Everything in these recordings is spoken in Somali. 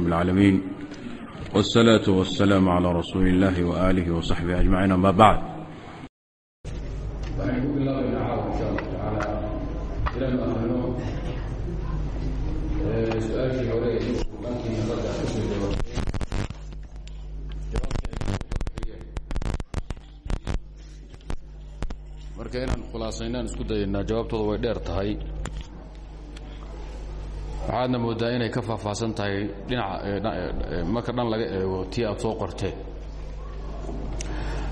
العالمين والصلاة والسلام على رسول الله وآله وصحبه أجمعين أما بعد marka inaan khulaasaynaan isku dayaynaa jawaabtooda way dheer tahay waxaadna moodaa inay ka faahfaahsan tahay dhinaca marka dhan laga eego tii aad soo qorteen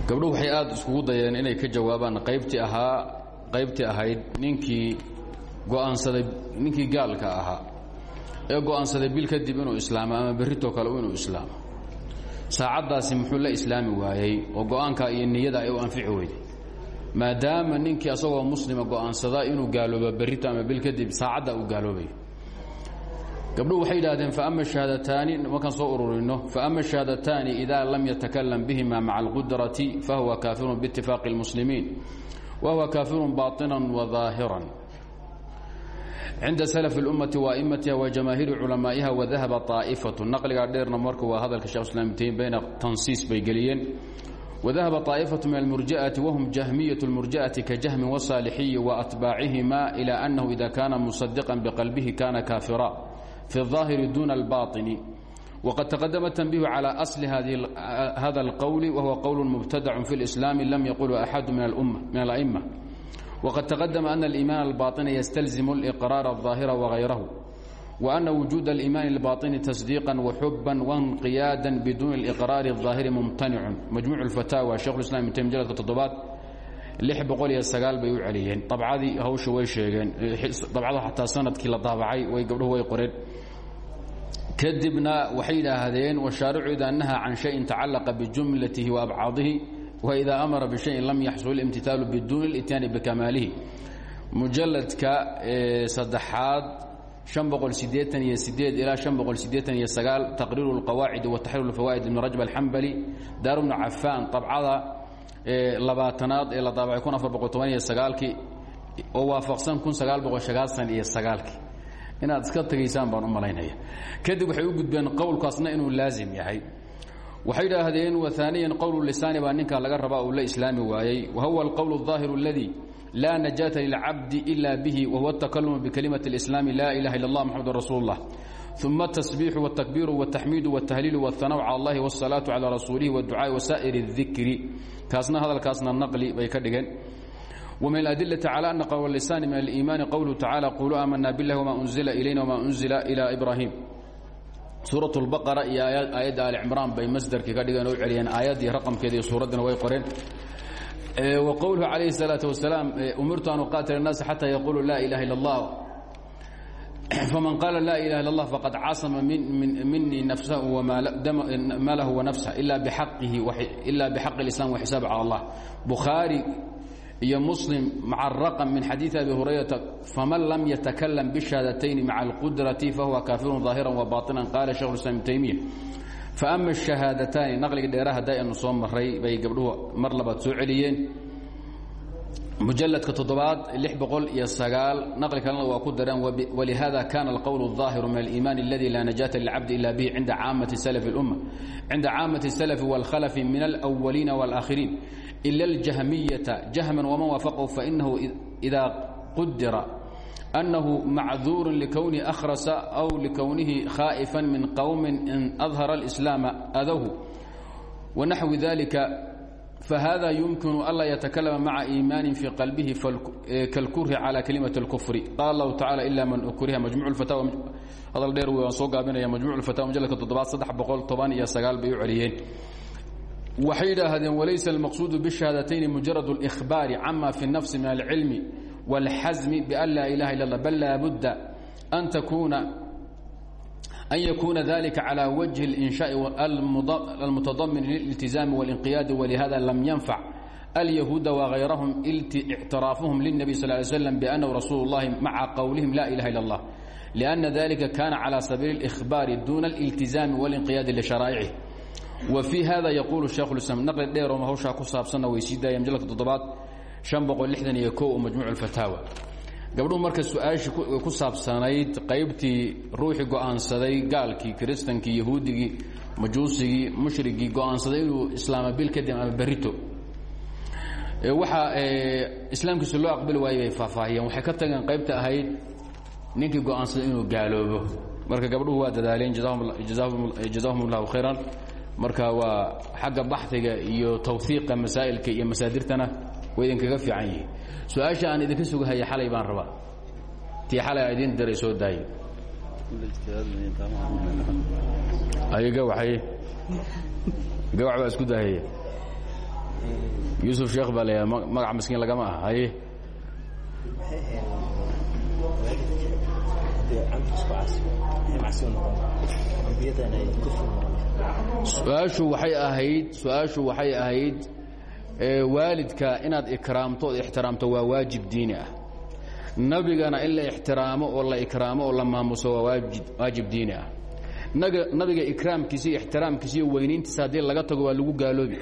gabdho waxay aad iskugu dayeen inay ka jawaabaan qaybtii ahaa qaybtii ahayd ninkii go'aansaday ninkii gaalka ahaa. Ee go'aansaday bil kadib inuu islaamo ama berritoo kale inuu islaamo. Saacaddaasi muxuu la islaami waayey oo go'aankaa iyo niyada ay u anfici weyday maadaama ninkii asagoo muslima go'aansada inuu gaaloobo berrito ama bil kadib saacadda uu gaaloobayo gabdhuhu waxay yidhahdeen faama shahaadataani markaan soo ururino faama shahaadataani ida lam yatakalam bihima maca alqudrati fahuwa kaafirun biitifaaqi اlmuslimiin wahuwa kaafirun baطinan wadaahiran cinda salaf اlummati waa'imatiha wa jamaahiiri culamaa'iha wadahaba طaa'ifatu naqligaa dheerna marka waa hadalka shekh islam ibn bayna tansiis bay geliyeen wadahaba طaa'ifaة min almurjaأati wahum jahmiyaة اlmurjaأati kajahmin wاsaalixiyi waatbaacihima ilى annahu ida kana musadiqan biqalbihi kana kaafira في الظاهر دون الباطن وقد تقدم التنبيه على أصل هذا القول وهو قول مبتدع في الإسلام لم يقله أحد من, الأمة من الأئمة وقد تقدم أن الإيمان الباطن يستلزم الإقرار الظاهر وغيره وأن وجود الإيمان الباطن تصديقا وحبا وانقيادا بدون الإقرار الظاهر ممتنع مجموع الفتاوى شيخ الإسلام من تمجلة التضبات lix boqol iyo sagaal bay u celiyeen. Dabcadii hawsha way sheegeen dabcada xataa sannadkii la daabacay way gabdhuhu way qoreen kadibna waxay yidhaahdeen washaaricu idaa nahaa can shayin tacalaqa bijumlatihi waabcaadihi waidaa amara bishayin lam yaxsul imtihaalu biduuni lityaani bikamaalihi. Mujaladka saddexaad ilaa taqriiru اlqawaacidi wa taxriir اlfawaa'id ibn rajab alxambali daar bnu cafaan dabcada labaatanaad ee la daabacay kun afar boqol toban iyo sagaalkii oo waafaqsan kun sagaal boqol sagaashan iyo sagaalkii inaad iska tegaysaan baan u malaynaya kadib waxay u gudbeen qowlkaasna inuu laazim yahay waxay idhaahdeen waaniyan qowlu lisaani baa ninkaa laga rabaa uu la islaami waayey wahuwa alqowl الظaahiru اladi laa najaata lilcabdi ila bihi wahuwa اtakalumu bikalimati اlislaami laa ilaha illa اllah mxamadu rasuul اllah ثuma التaصبيح والتكبير والتaxmيid والتhليil والثanاء calى الlahi والصلاaة عalى rasuulihi والducاء وsائر الذikri kaasna hadalkaasna naqli bay ka dhigeen وmin الأdiلة عalى أن qwl الliسان min الإimaani qwluه tacالى quluu آmana bالlah وma أنزila إlayna وma أنزila إlى إbrahim suuraة الbaqرة iyo aayadda aلcmraan bay masderkii ka dhigeen o u celiyeen aayaddii raqamkeeda iyo suuraddina way qoreen وqwluhu عalayه الصلاaةu وaسلاam umirtu an uqaatila الناas xatى yquluu la إlaha ilا الlah faman qaala laa ilaha illa allah faqad casama minii nafsahu malahu wanafsah ila bixaqi lislam waxisaab cala allah bukhaari iyo muslim maca raqam min xadiidi abi hurayrata faman lam yatakalam bishahaadatayn maca alqudrati fahuwa kaafirun ظaahiran wabaطinan qaala shekhu islam ibn taymiya faama shahaadataani naqliga dheeraha daa'inu soo maray bay gabdhuhu mar labaad soo celiyeen mujaladka toddobaad lix boqol iyo sagaal naqli kalena waa ku dareen walihaada kana alqowl الظaahiru min aliiman اladi laa najaata lilcabdi ila bihi cinda caamati salaf اlumma cinda caamati الsalafi wاlkhalafi min alأwaliina wاlآkhiriin ila اljahmiyata jahman waman waafaqhu fainahu ida qudira أنه macذuur لkwنi أkhrasa أو لkwnihi khaaئفا min qwم in أظhara الإسلام أdwه ونaxوi ذلika فhذا يمكن ألا يتكلم مع إيمان في قلبه كالكره على كلمة الكفر قال الله تعالى إلا من أكره مجموع الفتاوى hadal dheer waan soo gaabinaya majmuع الفتاوى مجلدka toddobaad saddex boqol toban iyo sagaal bay u celiyeen waxay yidhaahdeen walaysa الmaqصuud bالشhahaadتين مجرد الإخبار عما في النفس من العلم والحزم بأن لا إله إلا الله بل لا بد أن تكون أن يكون ذلك على وجه الإنشاء المتضمن للالتزام والانقياد ولهذا لم ينفع اليهود وغيرهم اعترافهم للنبي صلى الله عليه وسلم بأنه رسول الله مع قولهم لا إله إلا الله لأن ذلك كان على سبيل الإخبار دون الالتزام والانقياد لشرائعه وفي هذا يقول الشيخ الإسلام نقل دير ومهوشا كصاب سنة ويسيدا يمجلك الضباط شن بقول لحدن يكو مجموع الفتاوى gabdhuhu marka su'aashii ku saabsanayd qaybtii ruuxii go'aansaday gaalkii kiristankii yahuudigii majuusigii mushrigii go'aansaday inuu islaama bil kadib ama berito waxaa islaamkiisu loo aqbali waayey bay faahfaahiyeen. Waxay ka tageen qaybta ahayd ninkii go'aansaday inuu gaaloobo. Marka gabdhuhu waa dadaaleen jazaahum اllahu khayran. Marka waa xagga baxhiga iyo tawhiiqa masaa'ilka iyo masaadirtana way idinkaga fiican yihiin. Su'aasha aan idinka sugahaya xalay baan rabaa. Tii xalay a idiin diray soo daaye ay gawaxay gawax baa isku daahaya yuusuf sheekh baa layaha magaca miskiin lagama aha. Haye. Su'aashu waxay ahayd su'aashu waxay ahayd waalidka inaad ikraamto ood ixtiraamto waa waajib diini ah. Nabigana in la ixtiraamo oo la ikraamo oo la maamuso waa waajib diini ah. Nabiga ikraamkiisa iyo ixtiraamkiisa iyo weynayntiisa haddii laga tago waa lagu gaaloobi.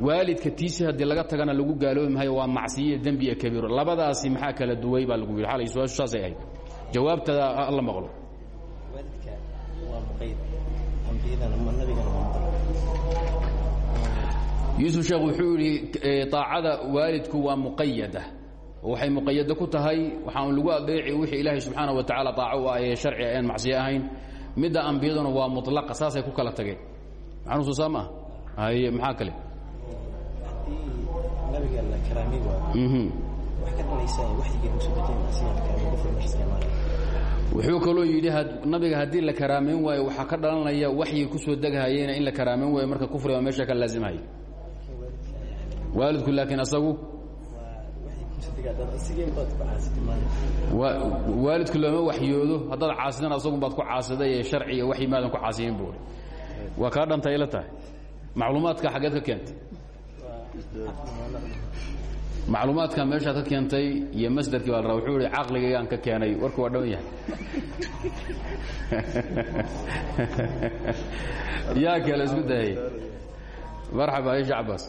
Waalidka tiisi haddii laga tagana lagu gaaloobi maayo waa macsiyo dembi iyo kabiiro. Labadaasi maxaa kala duway baa lagu yidhi. Xalay su'aashu saasay ahayd. Jawaabtada alla maqlo yuusuf sheekh wuxuu yidhi aacada waalidku waa muqayada waxay muqayado ku tahay waxaan lagu adeeci wixii ilaahay subxaana wa tacala aaco u ah ee sharci aan macsiyo ahayn midda ambiyaduna waa mulaqa saasay ku kala tageen maxanuusu saa maaha haye maxaa kale wuxuu kaloo yidhi nabiga haddii la karaamayn waayo waxaa ka dhalanaya waxyi ku soo degahayena in la karaamayn waayo marka kufriga meesha ka laazimhaya waalidku laakiin asagu? Waalidku looma waxyoodo haddaad caasidana asagun baad ku caasiday ee sharciga waxyi maadan ku caasiyin buui waa kaa dhantay la tahay? Macluumaadka xaggeed ka keentay? Macluumaadka meeshaad ka keentay iyo masderkii baa la rabaa wuxuu ihi caqligaygaan ka keenay warku waa dhowan yahay. Yaa kale isku dayay. Marxaba isha cabaas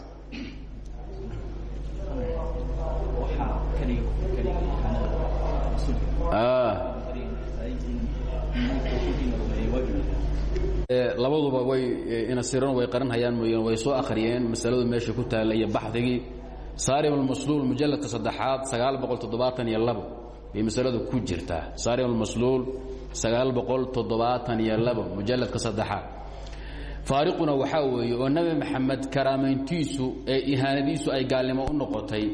labaduba way inasiran way qaranhayaan mooyeen way soo akhriyeen masaladu meesha ku taalla iyo baxdigii saarim almasluul mujalladka saddexaad sagaal boqol toddobaatan masaladu ku jirtaa. Saarim almasluul sagaal boqol toddobaatan iyo labo faariquna waxaa weeye oo nebi maxamed karaamayntiisu ee ihaanadiisu ay gaalnimo u noqotay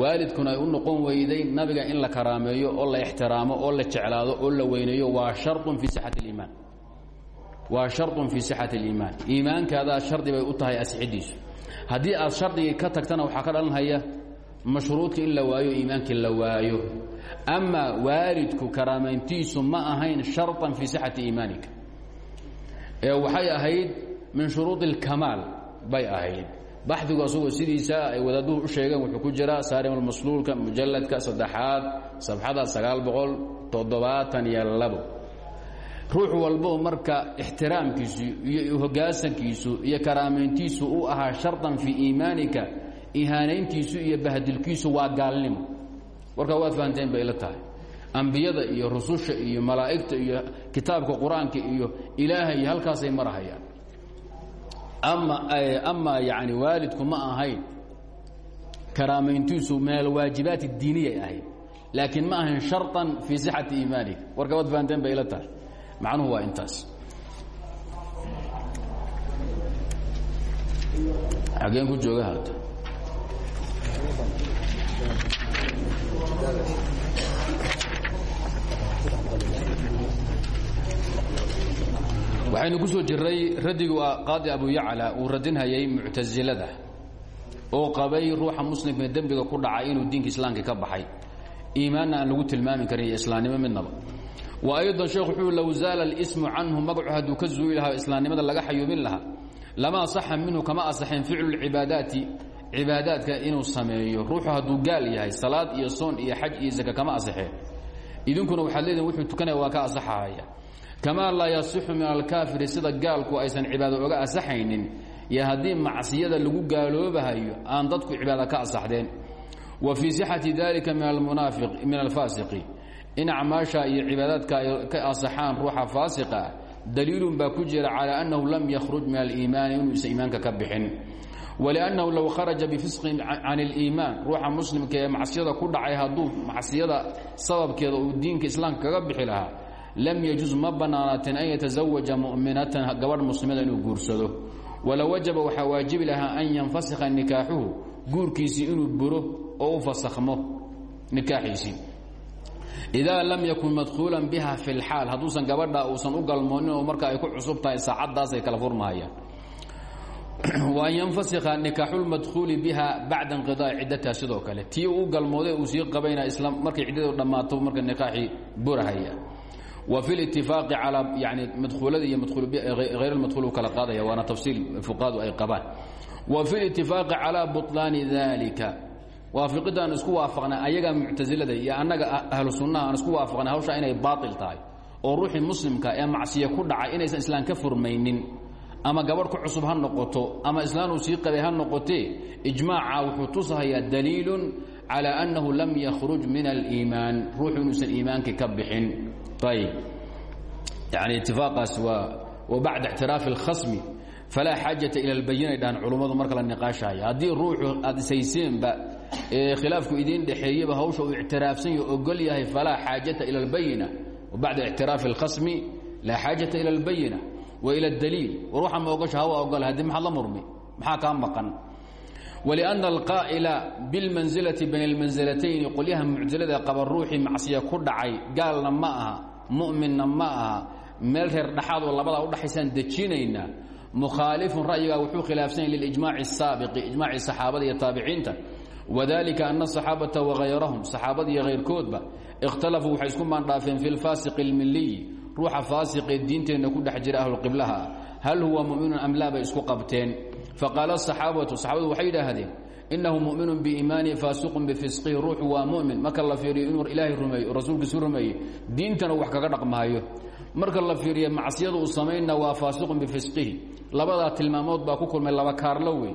waalidkuna ay u noqon weyday nabiga in la karaameeyo oo la ixtiraamo oo la jeclaado oo la weyneeyo. Waa sharun fii sixati aliimaan. Waa sharun fii sixati aliimaan. Iimaankaadaas shardi bay u tahay asxidiisu. Haddii aad shardigii ka tagtana waxaa ka dhalanhaya mashruudka in la waayo iimaankii la waayo. Amaa waalidku karaamayntiisu ma ahayn sharan fii sixati iimaanika waxay ahayd min shuruudi اlkamaal bay ahayd. Baxdigu asagoo sidiisa ay wadaaduhu u sheegeen wuxuu ku jiraa saarim almasluulka mujalladka saddexaad sabxada sagaal boqol toddobaatan iyo labo. Walbo marka ixtiraamkiisu iyo hogaasankiisu iyo karaamayntiisu u ahaa shardan fii iimaanika ihaanayntiisu iyo bahdilkiisu waa gaalnimo. Warkaa waad fahanteen bay la tahay ambiyada iyo rususha iyo malaa'igta iyo kitaabka qur'aanka iyo ilaahay halkaasay marahayaan. Ama ama yani waalidku ma ahayn karaamayntiisu min alwaajibaat اdiiniyay ahayd laakiin ma ahayn sharطan fii sixati iimaanika warka waad fahanteen bay ila tahay. Macnuhu waa intaas. Xageen ku jooga hadda waxaynu ku soo jiray radigu qaadi abu yacla uu radinhayay muctasilada oo qabay ruuxa muslimka dembiga ku dhacay inuu diinka islaamka ka baxay. Iimaanna aan lagu tilmaami karin islaamnimo midnaba. Wa aydan sheekh wuxuu low zaala اlismu canhu magacu ka zuuli lahaa islaamnimada laga xayuubin lahaa lama saxa minhu kama asaxeen ficlu cibaadaati cibaadaadka inuu sameeyo. Ruuxu hadduu gaal yahay salaad iyo soon iyo xaj iyo zaka kama asaxeen idinkuna waxaad leedihin wuxuu tukanaya waa ka asaxahaya kamaa laa yasixu min alkaafiri sida gaalku aysan cibaado oga asaxaynin iyo haddii macsiyada lagu gaaloobahayo aan dadku cibaada ka asaxdeen wa fii sixati dalika min alfaasiqi. In acmaasha iyo cibaadaadka ay ka asaxaan ruuxa faasiqa daliilun baa ku jira calى annahu lam yakhruj min aliimaani inuusan iimaanka ka bixin. wliannahu low kharaja bifisqin can اliimaan ruuxa muslimka ee macsiyada ku dhacay hadduu macsiyada sababkeeda diinka islaamka kaga bixi lahaa lam yajuz ma bannaanaateen an yataزawaja mu'minatan gabadh muslimada inuu guursado. Wala wajaba waxaa waajibi lahaa an yanfasikha nikaaxuhu guurkiisii inuu buro oo u fasakhmo nikaaxiisii. Idaa lam yakun madkhuulan biha fi اlxaal hadduusan gabadha uusan u galmoonin oo marka ay ku cusub tahay saacaddaasay kala furmahayaan. Waan yanfasikha nikaaxulmadkhuuli biha bacda inqidaai ciddataha sidoo kale. Tii uu galmooday uu sii qabayna isla markay ciddadu dhammaato marka nikaaxii burahaya wa fi litifaaqi calaa yani madkhuulada iyo hayr madhuul u kala qaadaya waana tafsiil fuqahadu ay qabaan. Wa fi litifaaqi calaa buطlaani dalika waafiqidda aan isku waafaqnay ayaga muctasilada iyo annaga ahlu sunnaha aan isku waafaqnay hawshaa inay baail tahay oo ruuxii muslimka ee macsiya ku dhacay inaysan islaan ka furmaynin ama gabadh ku cusub ha noqoto ama islaan uu sii qabay ha noqotee ijmaaca wuxuu tusahayaa daliilun calى annahu lam yakhruj min aliimaan ruuxu inuusan iimaankii ka bixin ayb yani itifaaqaas waa wa bacda ictiraafi اlkhasmi falaa xaajata ila اlbayinay dhahan culummadu marka la niqaashaya haddii ruuxu aad ishayseenba ee khilaafku idiin dhexeeyeba hawsha uu ictiraafsan yo ogol yahay falaa xaajata ila اlbayina wa bacda ictiraafi اlkhasmi laa xaajata ila اlbayina wa ila اdaliil war waxa ma ogosha hawa ogol haddii maxaad la murmi maxaa kaa maqan wliأnna alqaa'ila bilmansilati bayna اlmansilatayni qolyaha mucsilada qaba ruuxii macsiya ku dhacay gaalna ma aha mu'minna ma aha meel reer dhaxaadoo labadaa udhaxaysaan dejinaynaa mukhaalifun ra'yigaa wuxuu khilaafsan yahy lilijmaaci الsaabiqi ijmaaci saxaabada iyo taabiciinta wadalika ana asaxaabata wagayrahum saxaabada iyo hayrkoodba ikhtalafuu waxay isku maandhaafeen fi lfaasiqi اlmiliyi ruuxa faasiqee diinteenna ku dhex jira ahlulqiblaha hal huwa mu'minun am laa bay isku qabteen faqaala asaxaabatu saxaabadu waxay yidhaahdeen inahu mu'minun biiimaanihi faasiqun bifisqihi ruuxu waa mu'min marka la fiiriyo inuu ilaahay rumeeyo rasuulkiisu rumeeyey diintana wax kaga dhaqmaayo marka la fiiriyo macsiyada uu samaynna waa faasiqun bifisqihi labadaa tilmaamood baa ku kulmay laba kaarlo wey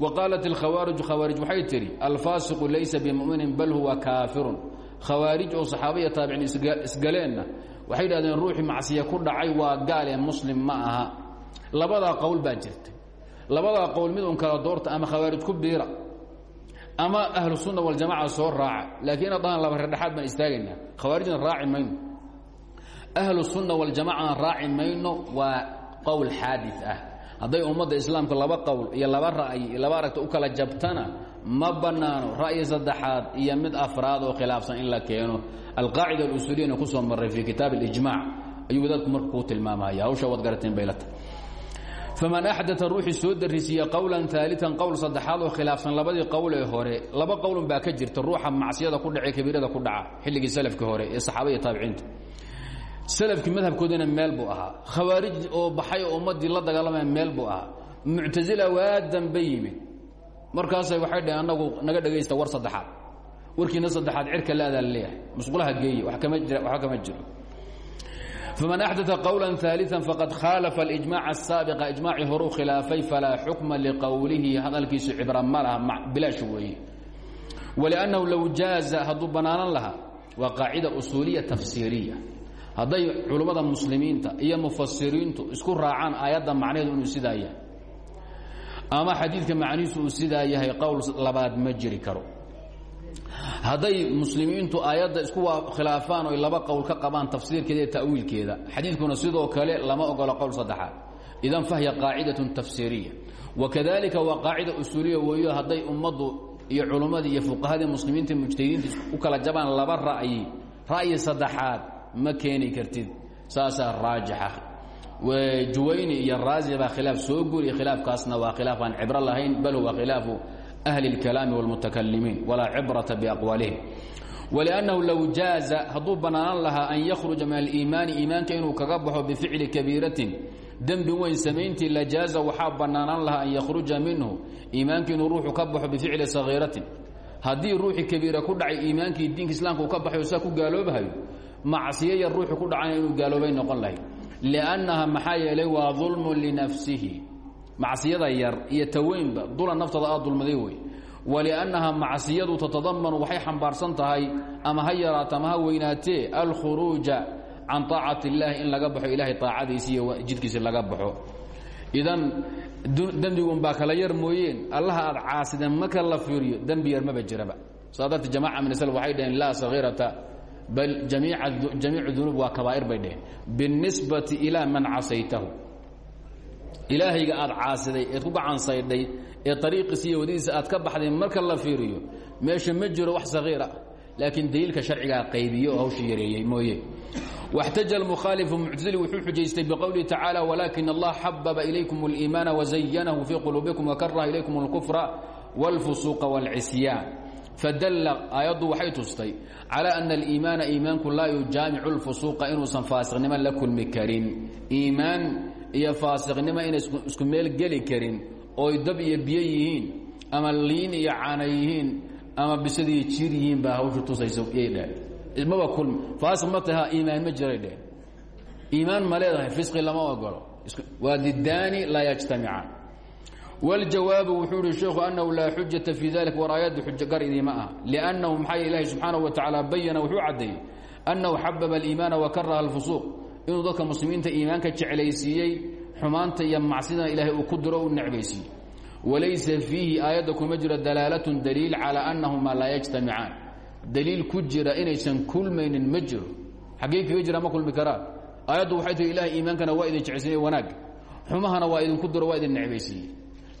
wa qaalat alkhawaariju khawaarij waxay tidhi alfaasiqu laysa bimuminin bal huwa kaafirun khawaarij oo saxaabaiyo taabiciin isgaleenna waxay yidhahdeen ruuxii macsiya ku dhacay waa gaal ee muslim ma aha labadaa qowl baa jirta labadaa qowl mid un kala doorta ama khawaarij ku biira ama ahlu sunna waljamaca soo raaca. Laakiin addahan laba redhexaad baan istaagaynaa khawaarijna raaci mayno. Ahlu sunna waljamacana raaci mayno waa qowl xaadid ah. Hadday ummadda islaamka laba qowl iyo laba ra'yi iyo laba aragta u kala jabtana ma bannaano ra'yi saddexaad iyo mid afraad oo khilaafsan in la keeno. Alqaacida alusuliyana ku soo marray fii kitaab اlijmac ayuu wadaadku marka kuu tilmaamaya hawsha waad garateen bay la tahay faman axdaa ruuxii soo darisiiya qowlan aalian qowl saddexaad oo khilaafsan labadii qowl ee hore laba qowlun baa ka jirta ruuxa macsiyada ku dhace kabiirada ku dhaca xilligii salafkii hore ee saxaaba iyo taabiciinta. Salafkii madhabkoodina meel buu ahaa. Khawaarij oo baxay oo ummaddii la dagaalamaya meel buu ahaa. Muctasila waa dambe yimid. Markaasay waxay dhaheen annagu naga dhegaysta war saddexaad. Warkiina saddexaad cirka laadaa la leeyahay musqulaha geeye wa kama jira waxba kama jiro faman axdaa qowla aalia faqad khaalafa alijmac asaabiqa ijmaacii horuu khilaafay falaa xukma liqowlihi hadalkiisu cibra ma laha bilaash weeye waliannahu low jaaza hadduu bannaanan lahaa waa qaacida usuuliya tafsiiriya hadday culummada muslimiinta iyo mufasiriintu isku raacaan aayadda macnaheedu inuu sidaa yahay ama xadiidka macnihiisu uu sidaa yahay qowl labaad ma jiri karo hadday muslimiintu aayadda isku khilaafaan oy laba qowl ka qabaan tafsiirkeeda iyo ta'wiilkeeda xadiidkuna sidoo kale lama ogolo qowl saddexaad. Idan fahya qaacidatun tafsiiriya. Wakadalika waa qaacida usuuliya weeyo hadday ummaddu iyo culummadii iyo fuqahadii muslimiinta mujtahidiinta u kala jabaan laba ra'yi. Ra'yi saddexaad ma keeni kartid saasaa raajixa. Juwayni iyo raazi baa khilaaf soo guriya khilaafkaasna waa khilaaf aan cibro lahayn bal huwa khilaafu أهل الكلام والمتكلمين ولا عبرة بأقوالهم ولأنه لو جاز haduu banaanan lahaa أن يخرجa من الإيمان iimaanka inuu kaga baxo بفicل كبيiرaة dembi weyn samayntii لجاaزa waxaa banaanan lahaa أن يkرuجa minhu iimaanka inuu ruuxu ka baxo بفicli صغيiرaةi haddii ruuxii kabiira ku dhacay iimaankii diinka iسlamka uu ka baxayo saa ku gaaloobahayo macصiyo yar ruuxu ku dhacana inuu gaaloobay noqon lahay لأنaha maxaa yeelay waa ظulم لنفسihi macsiyada yar iyo taweynba dulan naftooda aad dulmaday wey waliannaha macsiyadu tatadamanu waxay xambaarsan tahay ama ha yaraato ama ha weynaatee alkhuruuja can طaacati اllahi in laga baxo ilahay طaacadiisi iyo jidkiisi laga baxo idan dembigun baa kala yar mooyeen allaha aad caasideen marka la fiiriyo dembi yar maba jiraba saa dartee jamaca min sl waxay dhaheen laa sagiirata bal jamiicu dunuub waa kabaa'ir bay dhaheen biاnisbati ilaa man casaytahu ilaahayga aad caasiday eed ku gacansaydhay ee ariiqiisa iyo wadadiisa aad ka baxday marka la fiiriyo meesha ma jiro wax sagiira laakiin daliilka sharcigaa qaybiye oo hawsha yareeyey mooye واxtaja الmkhاalifu muctazili wuxuu xujaystay bqowlihi tacaalى wlakin allah xababa ilaykum اliimaana wazayanahu fii quluubikum wakaraha ilaykum اlkufra wاlfusuuqa wاlcisyaan fadalla aayaddu waxay tustay calى ana اliimaana iimaanku laa yujaamicu اlfusuuqa inuusan faasiqnimo la kulmi karin iimaan iyo faasiqnimo inay isku meel geli karin ooy dab iyo biyo yihiin ama liin iyo yihiin ama bisadiiyo jiir yihiin baa hawshu tusaysa yay dheh maba kulmi faasiq iimaan ma jiray iimaan ma leedahay fisqi lama ogolo waa didaani laa yajtamicaan waljawaabu wuxuu ihi sheekhu annahu laa xujata fii dalik war aayadda xujo gar idiima ah liannahu maxaa ilaahi wa tacaala bayana wuxuu caddeeyey annahu xababa aliimaana wa karaha alfusuuq inuu dadka muslimiinta iimaanka jeclaysiiyey xumaanta iyo macsidana ilaahay uu ku diro u necbaysiiyey walaysa fiihi aayadda kuma jiro dalaalatun daliil calaa annahumaa laa yajtamicaan daliil ku jira inaysan kulmaynin ma jiro. Xaggey kaga jira ma kulmi karaan. Aayaddu waxay tihi ilahay iimaankana waa idin jeclaysiiye wanaag. Xumahana waa idinku diro waa idin necbaysiiye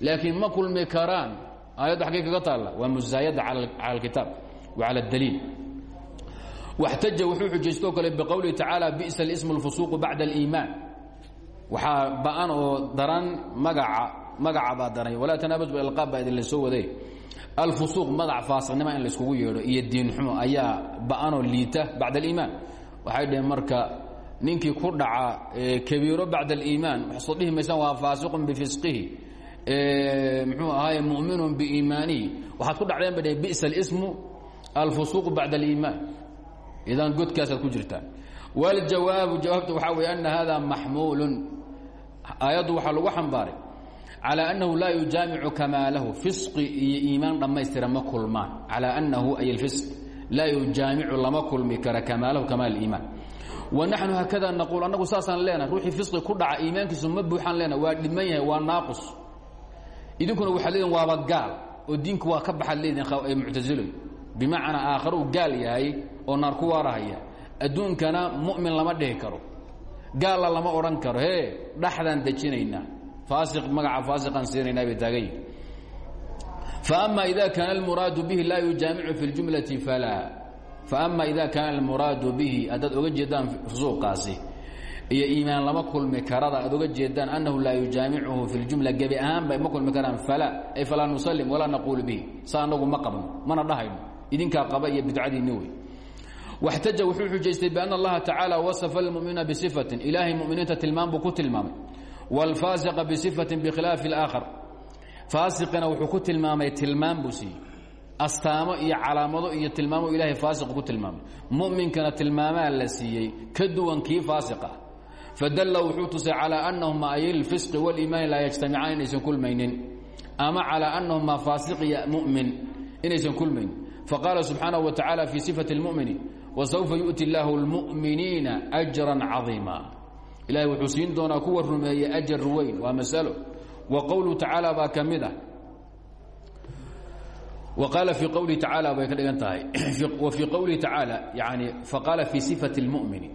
laakiin ma kulmi karaan. Aayadda xaggey kaga taalla waa musaayada cala alkitaab wa cala اdaliil واxtaja wuxuu xujaystoo kale bqowlihi tacaalى bi'sa اlsm اlfusuuqu bacda اliimaan waxaa ba'an oo daran magaca magaca baa daran walaa tanaabas bialqaab baa idinla soo waday alfusuuq magac faasiqnima in layskugu yeedho iyo diinxumo ayaa ba'anoo liita bacda aliimaan waxay dhaheen marka ninkii ku dhaca kabiiro bacda aliimaan waxsoo dhihi maysaan waa faasiqun bifisqihi muxuu ahaaye mu'minun biiimaanihi waxaad ku dhacdeen bay dhaheen bi'sa اlismu alfusuuq bacda aliimaan idan godkaasaad ku jirtaan waljawaabu jawaabta waxaa weeye ana hada maxmuulun aayaddu waxaa lagu xambaaray calى annahu laa yujaamicu kamaalahu fisqi iyo iimaan dhammaystira ma kulmaan calى annahu ay اlfisq laa yujaamicu lama kulmi kara kamaalahu kamaal iimaan wanaxnu haakada naquul annagu saasaan leenahay ruuxii fisqi ku dhaca iimaankiisu ma buuxaan leenahay waa dhiman yahay waa naaqus idinkuna waxaad leediin waaba gaal oo diinku waa ka baxaad leediin muctasiloy bimacnaa aakharuu gaal yahay oo naar ku waarahaya. Adduunkana mu'min lama dhihi karo. Gaalla lama odhan karo. Hee dhaxdaan dejinaynaa faasiq magaca faasiqaan siinaynaa bay taagan yihiin faama ida kaana almuraadu bihi laa yujaamicu fi اljumlati falaa. Faama ida kaana almuraadu bihi haddaad oga jeedaan fusuuqaasi iyo iimaan lama kulmi karada aad oga jeedaan annahu laa yujaamicuhu fi اljumla gebi ahaan bay ma kulmi karaan falaa ay falaa nusalim walaa naquulu bihi. Saa anagu ma qabno mana dhahayno idinkaa qaba iyo bidcadiinni wey واxtaja wuxuu xujaystay بأن الlaha tacaalى waصfa الmؤminiina bصifaةi ilaahay muminiinta tilmaam buu ku tilmaamay wاlfaasiqa bصifaةi bkhilaafi الآkhar faasiqina wuxuu ku tilmaamay tilmaam buu siiyey astaamo iyo calaamado iyo tilmaamo ilahay faasiq ku tilmaamay muminkana tilmaamaa la siiyey ka duwan kii faasiqa fadalla wuxuu tusay calى أnahuma ay اlfisqi wاliimaani laa yجtamicaan inaysan kulmaynin ama calى أnahuma faasiq iyo mumin inaysan kulmaynin faqaala subxaanaه wa taعaalى fii صifaة الmؤmini wsaufa yu'ti اllahu اlmu'miniina أjra caظiima ilahay wuxuu siin doonaa kuwa rumeeyey ajar weyn waa masalo wa qowluhu tacaala baa ka mid ah wa qaala fii qowlihi tacaala bay ka dhigan tahay wa fii qowlihi tacaala yani faqaala fii صifaةi اlmu'mini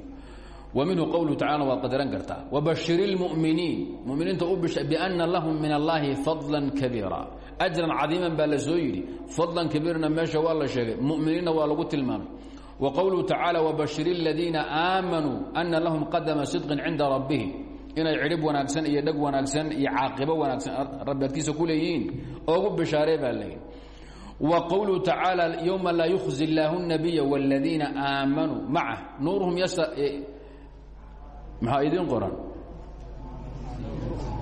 wa minhu qowluhu tacala waad qadaran kartaa wabashir اlmu'miniin muminiinta u bisha biأna lahum min allahi fadla kabiira ajran cadiiman baa la soo yidhi fadlan kabiirna meesha waa la sheegay mu'miniinna waa lagu tilmaamay wa qowluhu tacaala wabashir اladiina aamanuu ana lahum qadama sidqin cinda rabbihim inay cidhib wanaagsan iyo dheg wanaagsan iyo caaqibo wanaagsan rabbi agtiisa ku leeyihiin oogu bishaaree baa leeyihi wa qowluhu tacaala yowma laa yukhzi illaahu الnabiya wاladiina aamanuu macah nuuruhum maxaa idiin qoran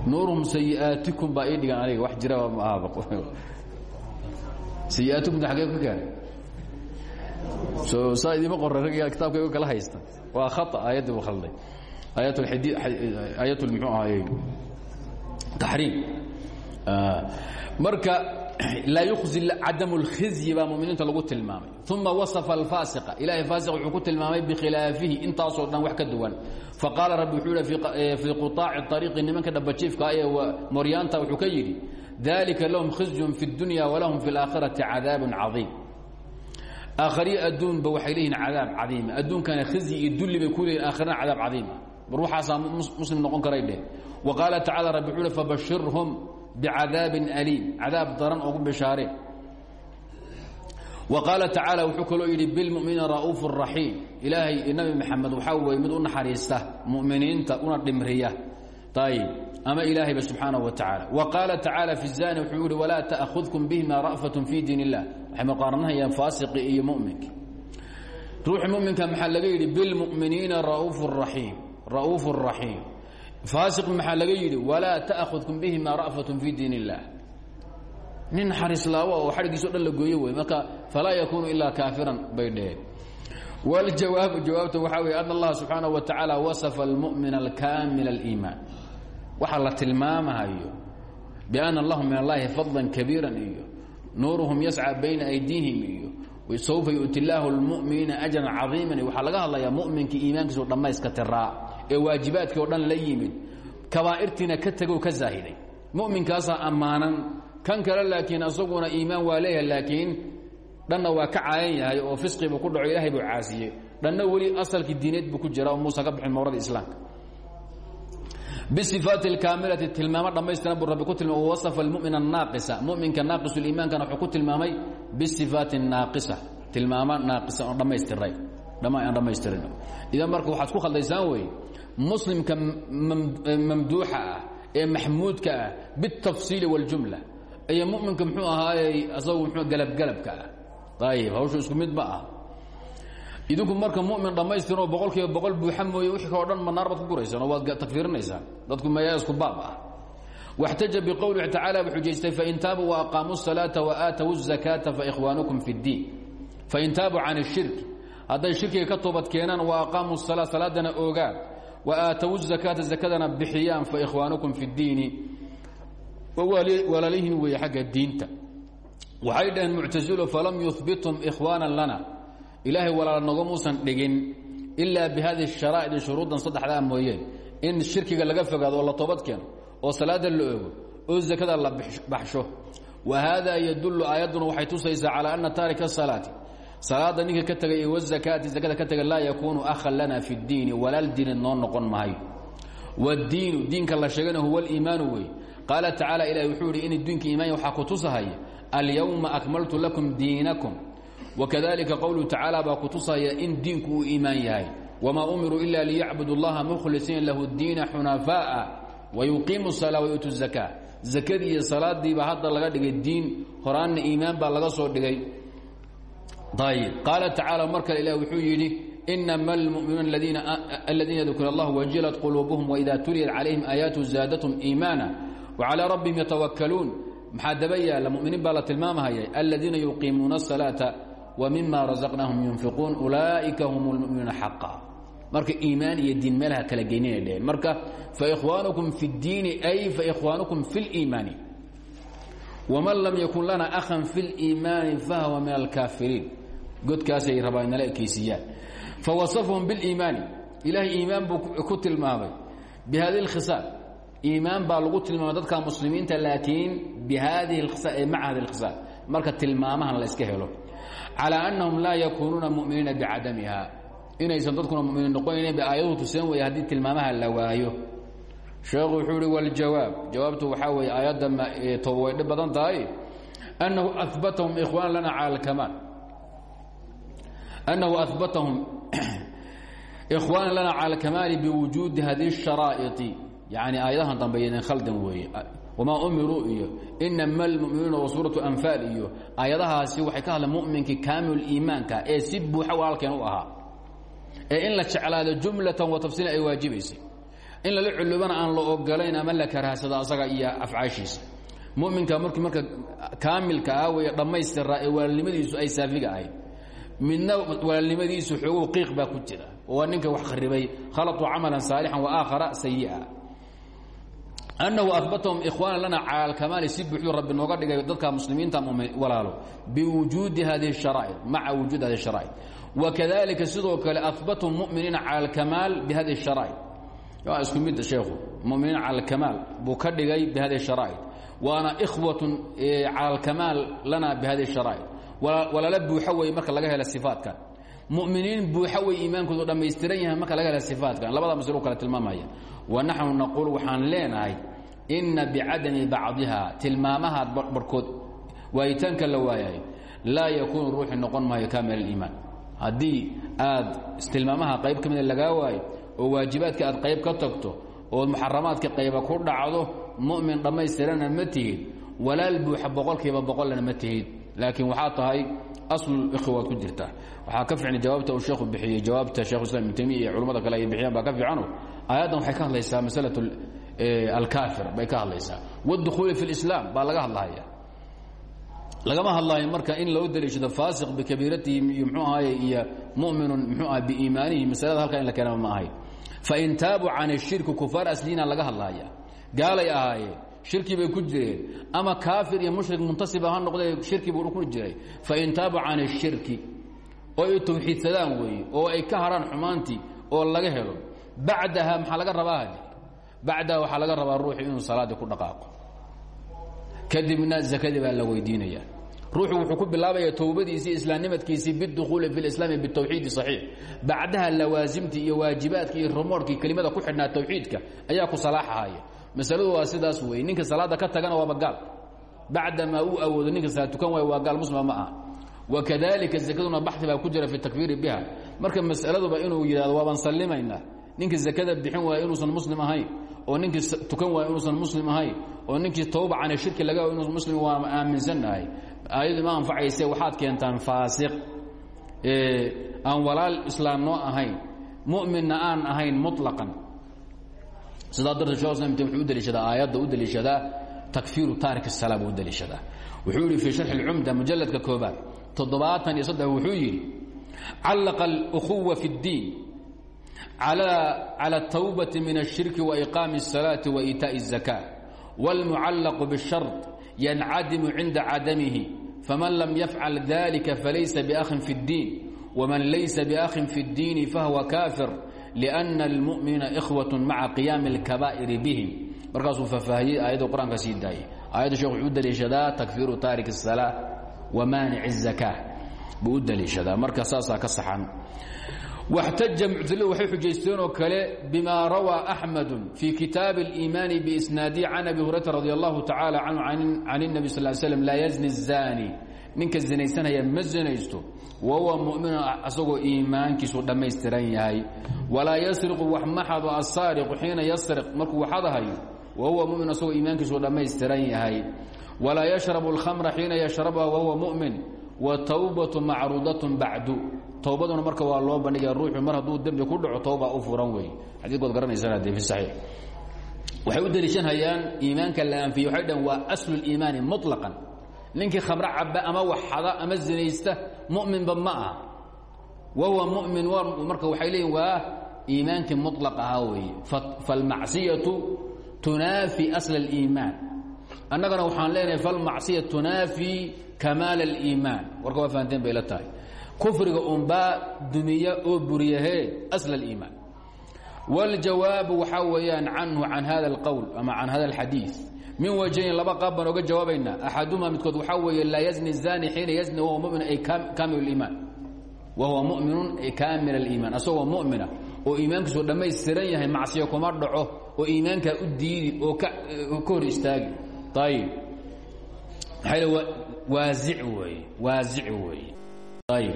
nuuruhum sayiaatikum baa ii dhigan aniga wax jira ma ahaba sayiaatikum agee ka gaaray so saa idiima qoran ragga kitaabka igu kala haysta. Waa khata aayaddii buu khalday aayat lxadi aayat muxuu ahaye taxriim marka laa yukhzi cadam اlkhizyi baa muminiinta lagu tilmaamay uma waصfa alfaasiqa ilahay faasiq wuxuu ku tilmaamay bikhilaafihi intaasoo dhan wax ka duwan faqaala rabbi wuxuu hi fii quطaaci طariiqi nimanka dhabajiifka ee moryaanta wuxuu ka yidhi dalika lahum khizyun fi اdunya walahum fi اlaakhirati cadaab cadiim aakhariyo adduunba waxay leeyihin cadaab cadiima adduunkana khizyi iyo dulli bay ku leeyihin aakhirana cadaab cadiima mar waxaasaa muslim noqon karay dheh wa qaala tacala rabbi wuxuu hi fabashirhum bicadaabin aliim cadaab daran ogu bishaareen wa qaala tacaala wuxuu kaloo yidhi bilmuminiina ra'uuf raxiim ilaahay nabi maxamed waxaa weeye mid u naxariista muminiinta una dhimriya ayib ama ilaahayba subxaanahu wa tacaala wa qaala tacaala fi zani wuxuu yihi walaa ta'hudkum bihima ra'fatun fii diin illah waxay maqaarnahayaan faasiqi iyo muminka ruuxi muminka maxaa laga yidhi bilmuminiina rauuf raxiim ra'uufu raxiim faasiqun maxaa laga yidhi walaa ta'khudkum bihima ra'fatun fii diin illaah nin xarislaawo oo xadhgiiso dhan la gooyo wey marka falaa yakuunu ilaa kaafiran bay dheheen waljawaabu jawaabta waxaa weye an allaha subxaanaه wa tacaala wasafa almu'min alkaamil aliimaan. Waxaa la tilmaamahayo biana lahu min allahi fadlan kabiiran iyo nuuruhum yasca bayna aydiihim iyo saufa yu'ti llaahu lmu'miniina ajran cadiiman iyo waxaa laga hadlayaa mu'minka iimaankiisu dhammayska tiraa ee waajibaadkii oo dhan la yimid kabaa'irtiina ka tego ka zaahiday muminkaasaa ammaanan kan kale laakiin asaguna iimaan waa leeyahay laakiin dhanna waa ka caayan yahay oo fisqibuu ku dhaco ilahay buu caasiyey dhanna weli asalkii diineed buu ku jira oo muusa ka bixin mawrada islaamka bisifaati اlkaamilati tilmaamo dhammaystiran buu rabbi ku tilmaamay wasafa almumin الnaaqisa muminka naaqisu liimaankana wuxuu ku tilmaamay bisifaati الnaaqisa tilmaamo naaqisa oon dhammaystiray aan dhammaystirin idan marka waxaad ku khaldaysaan wey muslimka mamduuxa ah ee maxmuudka ah biالtafsiili wاljumla iyo muminka mxuu ahaayey asagu mxuu galabgalabka ah ayib hawshu isku mid ma ah idinku marka mumin dhammaystiran oo boqol kiiba boqol buuxa mooye wixii kao dhan manaar baad ku guraysaan oo waad takfiirinaysaan dadku meeyaa isku baab ah واxtaja bqowlihi tacala bu xujaystay fain taabuu وaqaamuu الsalaaةa وaatawu الزakaaةa faإkhwaanukum fi الdiin fain taabuu can الshirki hadday shirkiga ka toobad keenaan وaqaamuu الsalaa salaadana oogaan aatow akaata akadana bixiyaan fakhwaankum fi diini walaalihiin wey agga diinta waxay dhaheen muctailo falam yubitum ikhwaana lana ilaahay walaala nogomuusan dhigin ilaa bihadii sharaa'idi shuruudan saddexdaa mooyee in shirkiga laga fogaado oo la toobad keeno oo salaada la oogo oo zakada la baxsho wa haadaa yadullu aayadduna waxay tusaysaa calaa anna taarika salaati salaada ninka ka tegay iyo wazakaati zakada ka tegay laa yakuunu akhan lana fi اddiini walaal diinid noo noqon mahayo wاddiinu diinka la sheegana huwa اliimaanu wey qaala tacaala ilahi wuxuu ihi in diinka iimaanya waxaa ku tusahaya alyawma akmaltu lakum diinakum wakadalika qowluhu tacaala baa ku tusaya in diinku uu iimaan yahay wamaa umiruu ila liyacbudu اllaha mukhlisiina lahu اddiina xunafaaءa wayuqiimu الsalaa wayuutu الzakaa zakadii iyo salaadiibaa hadda laga dhigay diin horaanna iimaan baa laga soo dhigay ayb qaala tacaala mar kale ilah wuxuu yidhi inama almuminuuna aladiina dukira allah wajilat quluubuhum waida tuliyat calayhim aayaatu zaadatum iimaana wacalىa rabbihim yatawakkaluun maxaa daba yaalla muminiin baa la tilmaamahaya aladiina yuqiimuuna الsalaaةa wmima razaqnaahum yunfiquun ulaa'ika hum اlmuminuuna xaqa marka iimaan iyo diin meelaha kala geynina dheheen marka faإkhwaanukum fi اddiini ay faإkhwaanukum fi اliimaani waman lam yakun lana akhan fi اliimaani fahwa min alkaafiriin godkaasay rabaan inala ekeysiiyaan fawasafahum biاliimaani ilaahay iimaan buu ku tilmaamay bihadi اlkhisaal iimaan baa lagu tilmaamay dadka muslimiinta laakiin bihadihi اkhisaal ee maca hadi اlkhisaal marka tilmaamahan la iska helo calى annahum laa yakuunuuna muminiina bicadamiha inaysan dadkuna muminiin noqonayn ba aayaduhu tuseen weeye haddii tilmaamaha la waayo sheekhu wuxuu ihi wاljawaab jawaabtu waxaa weeye aayadda toba way dhib badan tahay annahu abatahum ikhwaana lana calى اlkamaal annahu ahbatahum ikhwaana lana calى اlkamaali biwujuudi hadihi الsharaa'iطi yani aayadahan dambe yadin khaldan weeye wamaa umiruu iyo inama almuminuuna wa suuratu anfaal iyo aayadahaasi waxay ka hadleen muminkii kaamil iimaanka ee si buuxa walaalkeen u ahaa ee in la jeclaado jumlatan wa tafsiilan ay waajibaysay in lala culubana aan la ogolayn ama la karahsado asaga iyo afcaashiisa muminka markii marka kaamilka ah wey dhammaystiraa ee walaalnimadiisu ay saafiga ahayd midna waalnimadiisu xoogow qiiq ku jira. Waa ninka wax kharibay khalaquu camalan saalixan waaaakhara sayi'a annahu abatahum ikhwaana lana cala alkamaali si rabbi nooga dhigay dadka muslimiinta walaalo. Biwujuudi hadihi sharaa'id maca wujuudi hadihi sharaa'id. Wakadalika sidoo kale ahbatahum muminiina cala alkamaal bihadihi sharaa'id. Waa isku mid sheekhu. Muminiina cala alkamaal buu ka dhigay bihadihi sharaa'id. Waana ikhwatun cala alkamaal lana bihadihi sharaa'id walaala buuxa weeye marka laga hela sifaatkan muminiin buuxa wey iimaankoodu dhammaystiran yahay marka laga hela sifaatkan labada maslo kale tilmaamaya. Wanaxnu naquul waxaan leenahay inna bicadami bacdiha tilmaamaha barhkood waayitaanka la waayayo laa yakuunu ruuxi noqon maayo kaamil aliimaan haddii aad tilmaamaha qayb ka mida lagaa waayo oo waajibaadka aad qayb ka tagto ood muxaramaadka qayba ku dhacdo mu'min dhammaystirana ma tihid. Walaal buuxa boqolkiiba boqollana ma tihid laakiin waxaa tahay asluikhi waad ku jirtaa waxaa ka fiican jawaabta uu sheekhu bixiyey jawaabta shekhuislam ibnu taymiya iyo culimmada kale ay bixiyaan baa ka fiicano aayaddan waxay ka hadlaysaa masalatu eh, alkaafir bay ka hadlaysaa. Waاdukhuuli fi lislaam baa laga hadlahaya lagama hadlayo marka in loo daliishado faasiq bikabiiratihim iyo mxuu ahaye iyo muminun mxuu ah biiimaanihim masalada halkaa in la keenaba ma ahayn fain taabuu can ashirki kufaar asliina laga hadlaya gaalay ahaayeen shirki bay ku jireen. Ama kaafir iyo mushrik muntasiba ha noqdee shirki buu ku jiray. Fain taabuu can الshirki oo ay tawxiidsadaan weeye oo ay ka haraan xumaantii oo laga helo bacdaha maxaa laga rabaa bacdaha waxaa laga rabaa ruuxu inuu salaaddii ku dhaqaaqo. Kadibna zakadii baa la weydiinaya ruuxu wuxuu ku bilaabaya towbadiisii islaamnimadkiisii bidukhuuli fi lislaami bitawxiidi saxiix. Bacdaha lawaasimtii iyo waajibaadkii iyo rumoorkii kelimada ku xidhnaa tawxiidka ayaa ku salaaxahaya masaladu waa sidaas weeye ninka salaadda ka tagana waaba gaal. Bacdamaa uu awoodo ninka salaad tukan waayo waa gaal muslima ma aha. Wakadalika zakaduna baxi baa ku jira fi takfiiri biha. Marka masaladuba inuu yidhahdo waabaan sallimaynaa ninkii zakada bixin waaya inuusan muslim ahayn. Oo ninkii tukan waaya inuusan muslim ahayn. Oo ninkii tawba can shirki laga inuusan muslim waa aaminsannahay ayadu ma anfacayse waxaad keentaan faasiq. Aan walaal islaam noo ahayn. Mu'minna aan ahayn muطlaqan sidaa darteed shekh islam wuxuu u deliishadaa aayadda u deliishadaa takfiiru taarik الsalaa buu u deliishadaa wuxuu yidhi fii sharxi اlcumda mujalladka koobaad toddobaatan iyo saddex wuxuu yidhi callaqa اlأkhuwa fi اddiin calى الtawbati min الshirki وإqaami الsalaaةi وإitaaءi الزakاة wاlmucallaqu bالshart yancadimu cinda cadamihi faman lam yafcal dalika falaysa biأkhin fi الdiin wman laysa biأkhin fi الdiini fahuwa kafir لأna اlmuؤmina إkhwaة maca qiyaami الkabaa'iri bihim markaasuu faahfaahiyey aayadda qur-aanka sii daayay aayadda shekh wuxuu u daliishadaa takfiiru taarik الsalaa wmaanic الzaka buu u daliishadaa marka saasaa ka saxan واxtaja muctaziladu waxay xujaysteen oo kale bima rawaa أxmedu fii kitaabi الإimaani biisnaadi can abi hurayra radi allahu tacala canhu can الnabi sal slm laa yazni الzani ninka zinaysanaya ma zinaysto wahuwa mumin asagoo iimaankiisu dhammaystiran yahay walaa yasriqu wax maxado asaariqu xiina yasriq markuu waxadahayo wahuwa mumin asagoo iimaankiisu dhammaystiran yahay walaa yashrabu alkhamra xiina yashrabuha wahuwa mumin watawbatu macruudatun bacdu towbaduna marka waa loo bandhigaya ruuxu mar hadduu dembi ku dhaco towba u furan wey xadiidkood garanaysaanadee fi saxiix waxay u deliishanhayaan iimaanka la anfiyey waxay dhaheen waa aslu liimaani muطlaqan ninkii khamro caba ama waxxada ama zinaysta mu'minba ma aha wa huwa mu'min marka waxay leeyihin waa iimaankii muطlaq ahaa weeye falmacsiyatu tunaafi asla اliimaan annagana waxaan leenahay falmacsiya tunaafi kamaal اliimaan warka waa fahanteen bay la tahay kufriga unbaa dumiya oo buriyahee asl اliimaan wاljawaabu waxaa weeyaan canhu can hada اlqowl ama can hada اlxadiiث min wajhayn laba qaab baan oga jawaabaynaa midkood waxaa weeye laa yazni zani xiina yazni wahuwa mumin ay kaamil liimaan wahuwa muminun ay kaamil aliimaan asagoo mumina oo iimaankiisu dhammaystiran yahay macsiyo kuma dhaco oo iimaankaa u diidi oo ka hor istaagi. Ayib maaa waaic weye waasic weeye ayib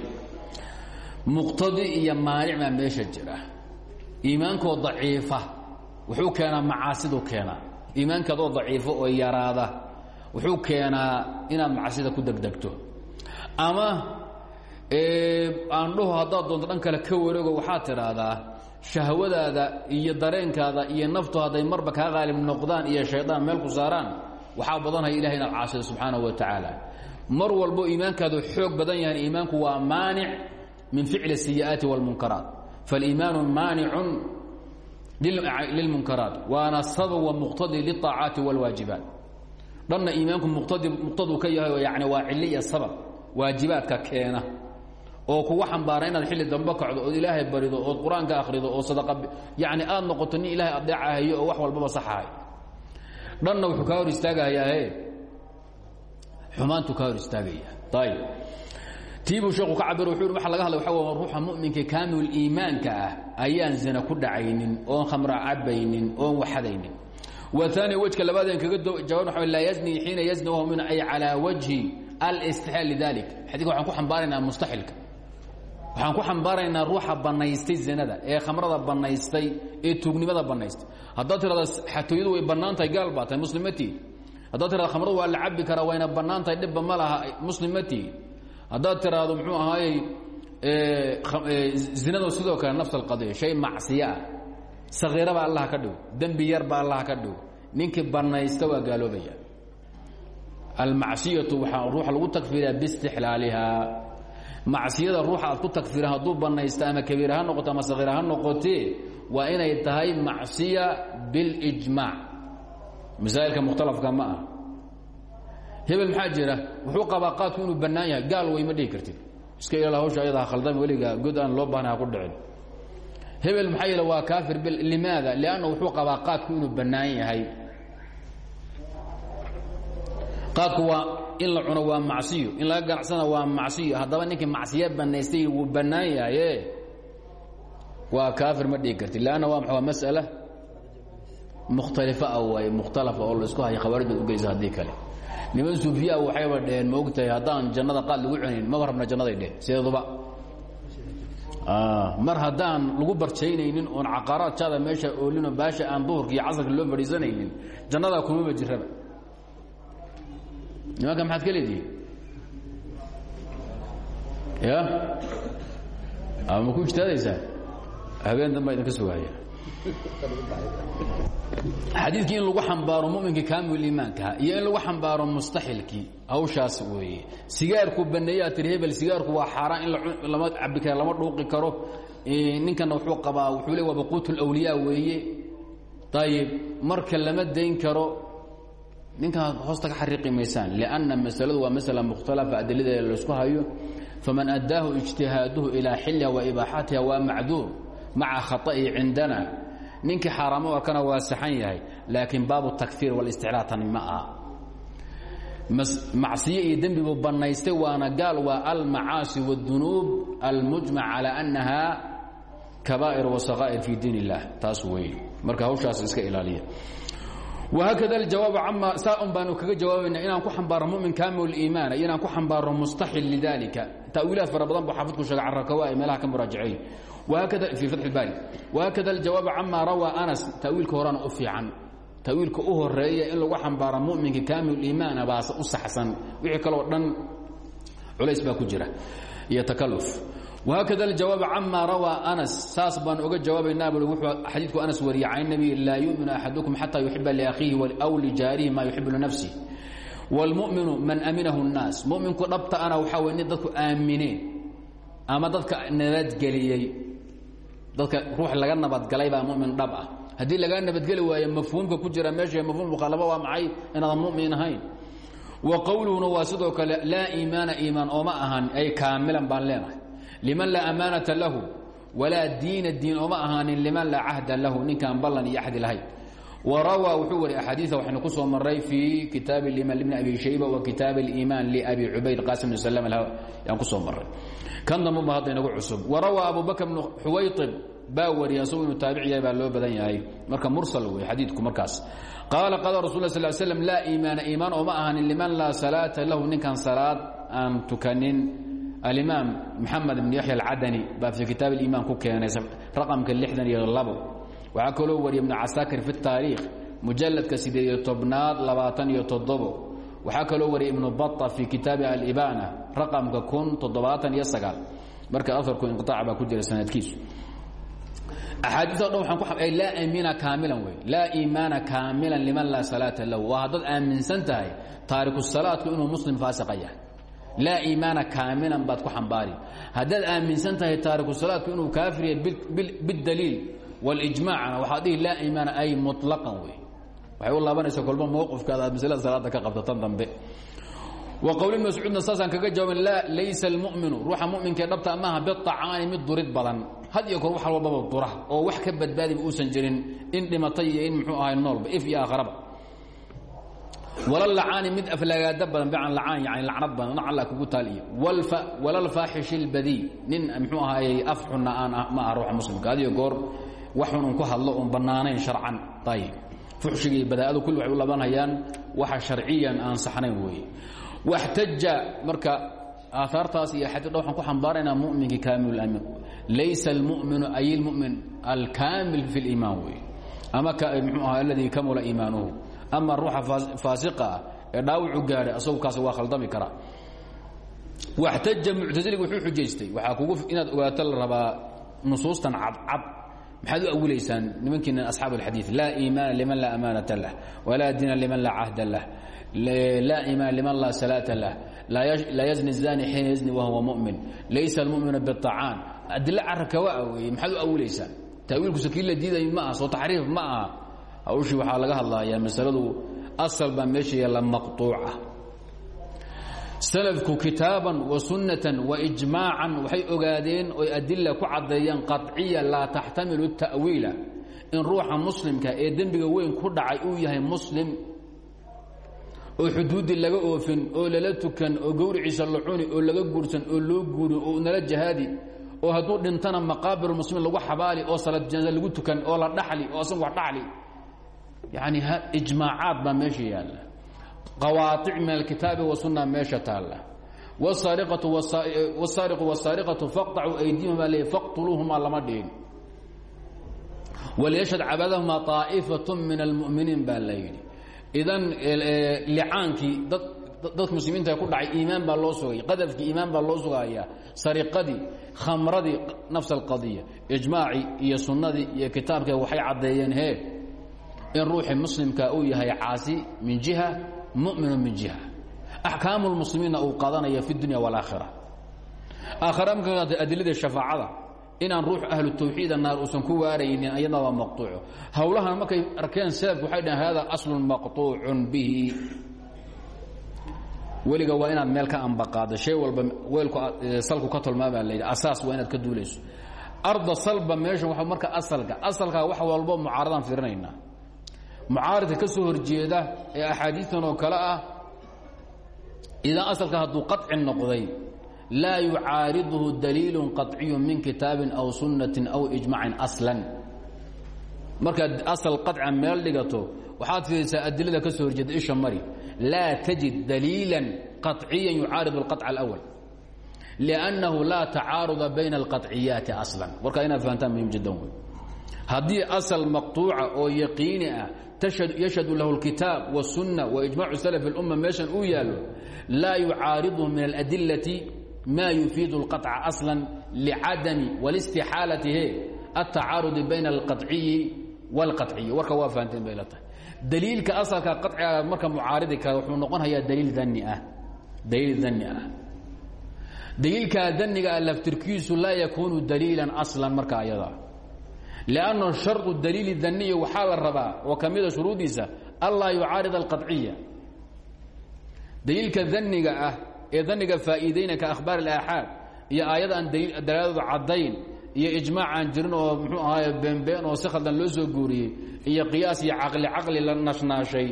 muqtadi iyo maanic baa meesha jira. Iimaankaoo daciifa wuxuu keenaa macaasidu keenaa iimaankaadoo daciifo oo yaraada wuxuu keenaa inaad macaasida ku degdegto ama aandhaho haddaad doonto dhan kale ka wareego waxaad tidhaahdaa shahwadaada iyo dareenkaada iyo naftu hadday marba kaa qaalib noqdaan iyo shaydaan meel ku saaraan waxaa badanhaya ilahay inaad caasido subxaanahu wa tacaala mar walbo iimaankaadu xoog badan yahan iimaanku waa maanic min ficli الsiyi'aati wاlmunkaraat faاliimaanu maanicun lilmunkaraat waana sabwa muqtadi liaacaati wاlwaajibaat dhanna iimaanku muqtaduu ka yahay yani waa ciliya sabab waajibaadka keena oo kugu xambaara inaad xilli dambe kacdo ood ilaahay barido ood qur'aanka akhrido oo sadaqa yani aad noqoto nin ilaahay adeecahayo oo wax walbaba saxahay dhanna wuxuu kaa hor istaagahayaa e xumaantuu kaa hor istaagaya ayb tiibuu sheeku ka cabir wuxuu waxa laga hadlay waxa ruuxa mu'minka kaamil iimaanka ah ayaan zina ku dhacaynin oon khamra cabaynin oon waxadaynin. Waani wejka labaadeen kaga jawaab waa laa yazni xiina yazni wahu min ay calaa wajhi alistixlaal lidalik. Xadika waxaan ku xambaaraynaa mustaxilka waxaan ku xambaaraynaa ruuxa bannaystay zinada ee khamrada bannaystay ee tuugnimada bannaystay. Haddaad tirada xatooyadu way bannaan tahay gaal baa tahay muslimatii haddaad tirada khamradu waa la cabi karaa wayna bannaan tahay dhibba ma laha muslimatii haddaad tiraahdo muxuu ahaayey zinadu sidoo kale nafs alqadiya shay macsiyo ah. Sakiiraba allah ka dhigo dembi yarba allah ka dhigo ninkii bannaysta waa gaaloobaya almacsiyatu waxaa ruuxa lagu takfiriyaa biistixlaaliha. Macsiyada ruuxa aad ku takfira hadduu bannaysta ama kabiira ha noqoto ama sakiira ha noqotee waa inay tahay macsiya biاlijmaac masaa'ilka mukhtalafka ma ah hebel maxaa jira? Wuxuu qabaa qaadku inuu bannaan yahay. Gaal way ma dhihi kartid. Iska ilaal hawsha ayadaa khaldami weliga god aan loo baahna ha ku dhicin. Hebel maxaa yeele waa kaafir limaada? Lianna wuxuu qabaa qaadku inuu bannaan yahay. Qaadku waa in la cuno waa macsiyo. In laga ganacsana waa macsiyo. Haddaba ninkii macsiya bannaystay wuu bannaan yahaye waa kaafir ma dhigi kartid. Leanna waa maa waa mas'ala mukhtalifa ah waaye. Mukhtalafa oo la isku haya khawaarijbaad ugeysa haddii kale niman suufiyaa waxayba dheheen ma ogtahay haddaan jannada qaad lagu cunayn maba rabna jannaday dheh sideeduba. Mar haddaan lagu barjaynaynin oon caqaaraad jaada meesha oolinoo baasha aan duhurka iyo casarka loo fadhiisanaynin jannadaa kumaba jiraba nimanka maxaad ka leedihiin? Ya? Ama ku ijtihaadaysaa habeen danbaa idinka sugaya xadiidkii in lagu xambaaro muminka kaamil iimaankaha iyo in lagu xambaaro mustaxilkii hawshaas weeye. Sigaarku baneeyaa tiri hebel sigaarku waa xaaraan in lama cabi karo lama dhuuqi karo. Ninkana wuxuu qabaa wuxuu le waa baquut lawliyaa weeye. Ayib marka lama dayn karo ninkaa hoosta ka xariiqi maysaan. Lianna masaladu waa masala mukhtalafa adiladeeda laysku hayo. Faman addaahu ijtihaaduhu ilaa xilliha wa ibaaxatiha waa macduur maca khaa'ihi cindana ninkii xaaraamo arkana waa saxan yahay laakiin baabu takfiir walisticlaa tani ma aha macsiye iyo dembibuu bannaystay waana gaal waa almacaasi wاdunuub almujmac calى annaha kabaa'ir wasakaa'ir fi diin اllah taas weeye marka hawshaas iska ilaaliya وhakada اjawaab ama saa un baanu kaga jawaabayna inaan ku xambaarno mumin kamil iimaana iyo inaan ku xambaarno mustaxil lidalika tawiilaad fara badan bu xaafidku sheega carakawa ay meelaha ka muraajaceey hakada fii fatx اbaari وhakada اjawaab cama rawaa anas tawiilka horana u fiican tawiilka u horeeya in lagu xambaaro muminka kamil iimaana baase u saxsan wixii kaloo dhan culays baa ku jira iyo takaluf وhakada الjawaab cama rawaa anas saas baan oga jawaabaynaa bui wuxuu xadiidku anas wariyay can nabi laa yuؤminu axadukum xata yuxiba liakhiihi aw lijaarihi ma yuxibu linafsih wاlmuminu man aminahu الnaas muminku dhabta ana waxaa wey nin dadku aamineen ama dadka nabadgeliyey dadka ruux laga nabadgalay baa mumin dhab ah. Haddii lagaa nabadgeli waayo mafhuumka ku jira meesha mafhum mukhaalaba waa maxay? Inaadan mumin ahayn. Wa qowluhuna waa sidoo kale laa iimaana iimaan ooma ahan ay kaamilan baan leenahay. Liman laa amaanata lahu walaa diina diin ooma ahaanin liman laa cahda lahu ninkaan ballan iyo axdi lahayn wa rawaa wuxuu wari axaadiia waxaynu ku soo maray fii kitaab اliman libni abi shayba wa kitaab اliimaan liabi cubayd qasim bn slm yaan ku soo maray kan dambaba hadda inagu cusub wa rawaa abu bakr bn xuwayطib baa wariya isagu inuu taabic yahay baa loo badan yahay marka mursal wey xadiidku markaas qaala qaala rasul sl slm laa iimaana iimaan ooma ahaanin liman laa salaata lahu ninkan salaad aan tukanin alimaam maxamed ibn yaxya alcadani baa fii kitaab اliimaan ku keenay raqamka lixdan iyo labo waxaa kaloo wariya ibnu casaakir fi taariikh mujaladka sideed iyo tobnaad labaatan iyo toddobo. Waxaa kaloo wariya ibnu baa fii kitaabi alibana raqamka kun toddobaatan iyo sagaal. Marka aarku inqiaac baa ku jira sanadkiisu. Axaadiio dhan laa iimaana kaamilan wey. Laa iimaana kaamilan liman laa salaata lahu. Waa haddaad aaminsan tahay taariku salaadku inuu muslim faasiqa yahay. Laa iimaana kaamilan baad ku xambaari haddaad aaminsan tahay taariku salaadku inuu kaafir yahay bidaliil wاlijmaacna waxaa dhihi laa iimaana ay muطlaqan wey waxay u laabanaysa kolba mowqifkaada aad maslada salaada ka qabta tan dambe wa qowli mascuudna saasaan kaga jawaaben laa laysa almu'minu ruuxa mu'minkaee dhabta maaha biطacaani mid durid badan had iyo kor wax walbaba dura oo wax ka badbaadiba uusan jirin in dhimatay iyo in muxuu ahay noolba if iyo aakharaba wala lacaani mid aflagaada badan bican lacaan yani lacnad badan nac alla kugu taal iyo wala lfaaxishi اlbadii nin muxuu ahaayey af xunna aan ma aha ruuxa muslimka had iyo goor wax xun un ku hadlo oon bannaanayn sharcan. Ayib fuxshiga iyo badaa'adu kulli waxay u labanhayaan waxa sharciyan aan saxnayn weeye. Waxtaja marka aahaartaas iyo xadiidha waxaan ku xambaaraynaa mu'minkii kaamil amiin laysa almu'minu ay اlmu'min alkaamil fi اliimaan weeye. Ama mxuu aha aladii kamula iimaanuhu. Ama ruuxa faasiqa ah ee dhaawacu gaadhay asagu kaas waa khaldami kara. Waxtaja muctasiligu wuxuu xujaystay. Waxaa kugu inaad ogaato la rabaa nusuustan cadcad maxaad u awilaysaan nimankiina asxaab alxadii laa iimaana liman laa amaanata lah walaa diina liman laa cahda lah laa iimaana liman laa salaata lah laa yazni zani xiina yazni wahuwa mumin laysa almuminu biacaan adilo carabka waa weeye maxaad u awilaysaan taawiilkusa kii la diiday ma aha soo taxriif ma aha. Hawshii waxaa laga hadlayaa masaladu asal baa meesha yaalla maqtuuca slafku kitaaban wa sunnatan waijmaacan waxay ogaadeen oy adila ku caddeeyeen qaciya laa taxtamilu ta'wiila. In ruuxa muslimka ee dembiga weyn ku dhacay uu yahay muslim oo xuduudi laga oofin oo lala tukan oo gowriciisa la cuni oo laga guursan oo loo guuri oo nala jahaadi oo hadduu dhintana maqaabirulmuslimiin lagu xabaali oo salad janaasa lagu tukan oo la dhaxli oo asan wax dhaxli. Yacni ijmaacaad baa meesha yaalla qawaaic min alkitaabi wasunna meesha taalla wsaariqu wsaariqatu faqطacuu aydihim baa leey faqtuluuhumaa lama dhihin walyashhad cabadahumaa طaa'ifaة min almu'miniin baa la yidhi idan licaankii dad dadka muslimiinta ku dhacay iimaan baa loo sugay qadafkii iimaan baa loo sugayaa sariqadii khamradii nafs alqadiya ijmaacii iyo sunnadii iyo kitaabkee waxay caddeeyeen he in ruuxii muslimka uu yahay caasi min jiha mumin min jih axkaam lmuslimiinna uu qaadanayo fi dunya walakhira aakhira marka adilada shafaacada inaan ruux ahlu tawxiida naar uusan ku waaraynin ayadna waa maqtuuco howlahan markay arkeen salafku waxay dhaheen hada aslun maqtuucun bihi. Weliga waa inaad meel ka ambaqaado shay walba weelku salku ka tolmaamaa layidhi asaas waa inaad ka duulayso. Arda salba meesha marka asalka asalka wax walbo mucaaradan fiirinaynaa mucaaridka ka soo horjeeda ee axaadiitan oo kale ah idaa asalka hadduu qaci noqday laa yucaariduhu daliilu qaciyu min kitaabin aw sunnatin aw ijmacin aslan. Markaad asal qaca meel dhigato waxaad fiidaysaa adilada ka soo horjeeda isha mari laa tajid daliila qaciyan yucaaridu alqaca alawal liannahu laa tacaaruda bayna alqaciyaati aslan. Warkaa inaad fahantaan muhiim jiddan wey haddii asal maqtuuca oo yaqiini ah yashhadu lahu اlkitaab والsunة وإجmac slف الأma meeshan uu yaalo laa yucaaridhu min اladilati ma yufiid اlqaطca asla licadami wاlاstixaalatihe الtacaarudi bayna اlqaطciyi wاlqaطciyi warka waa fahanteen bay la tahay daliilka asalka qaciga marka mucaaridi kara wuxuu noqonayaa daliil dani ah daliil dani ah daliilkaa daniga ah laftirkiisu laa yakuunu daliila asla marka ayada lanno shardu daliili daniya waxaa la rabaa oo ka mida shuruudiisa anlaa yucaarida alqaطciya daliilka daniga ah ee daniga faa'iidayna ka akhbaar اlaaxaad iyo aayad aan dalaaladooda caddayn iyo ijmaac aan jirin oo muxuu ahaay beenbeen oo si khaldan loo soo guuriyey iyo qiyaas iyo caqli caqli la nashnaashay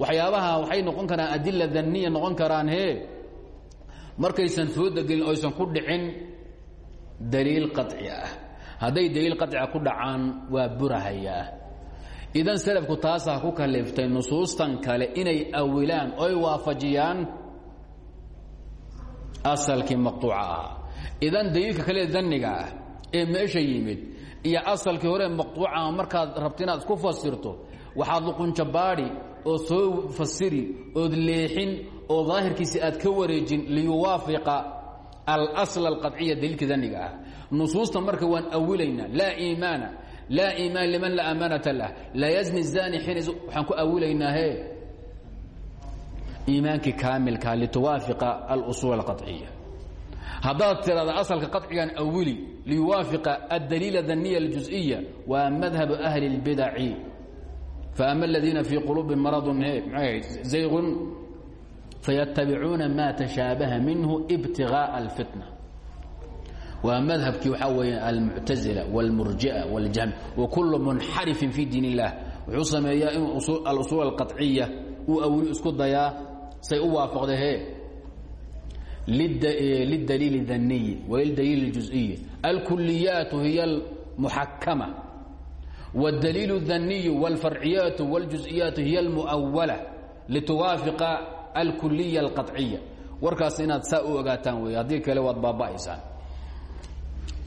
waxyaabaha waxay noqon karaan adila daniya noqon karaan he markaysan fooda gelin oysan ku dhicin daliil qaطci ah hadday daliil qaطica ku dhacaan waa burahayaa idan selafku taasaa ku kaliftay nusuustan kale inay awilaan oy waafajiyaan asalkii maqطuuca ahaa idan daliilka kale daniga ah ee meesha yimid iyo asalkii hore maqطuucaha markaad rabto inaad isku fasirto waxaad luqunjabaadhi oo soo fasiri ood leexin oo daahirkiisi aad ka wareejin liyuwaafiqa alasl alqaطciya daliilka daniga ah nusuusta marka waan awilaynaa laa iimaana laa iimaan liman laa amaanata lah laa yazni zani xiina waxaan ku awilaynaa he iimaankii kaamilka lituwaafiqa alusuul alqaطciya haddaad tirahda asalka qaطcigan awili liyuwaafiqa addaliil daniya اljuزئiya waa madhab ahli اlbidaci faama اladiina fii quluubi maradun zaygun fayatabicuuna ma tashaabaha minhu ibtiغaaءa اlfitna waa madhabkii waxaa weya almuctazila wاlmurji'a wاljahm wakulu munxarifin fi diin اllah wuxuu sameeyaa inuu alusuul alqaطciya uu awli isku dayaa say u waafaqda he lidaliil الdaniy walidaliil اjuزئiy alkuliyaat hiy اlmuxakama wاdaliil الdaniy wاlfarciyaat wاljuز'iyaat hiy اlmuأwala lituwaafiqa alkuliya اlqaطciya warkaas inaad saa u ogaataan wey haddii kale waad baaba'aysaan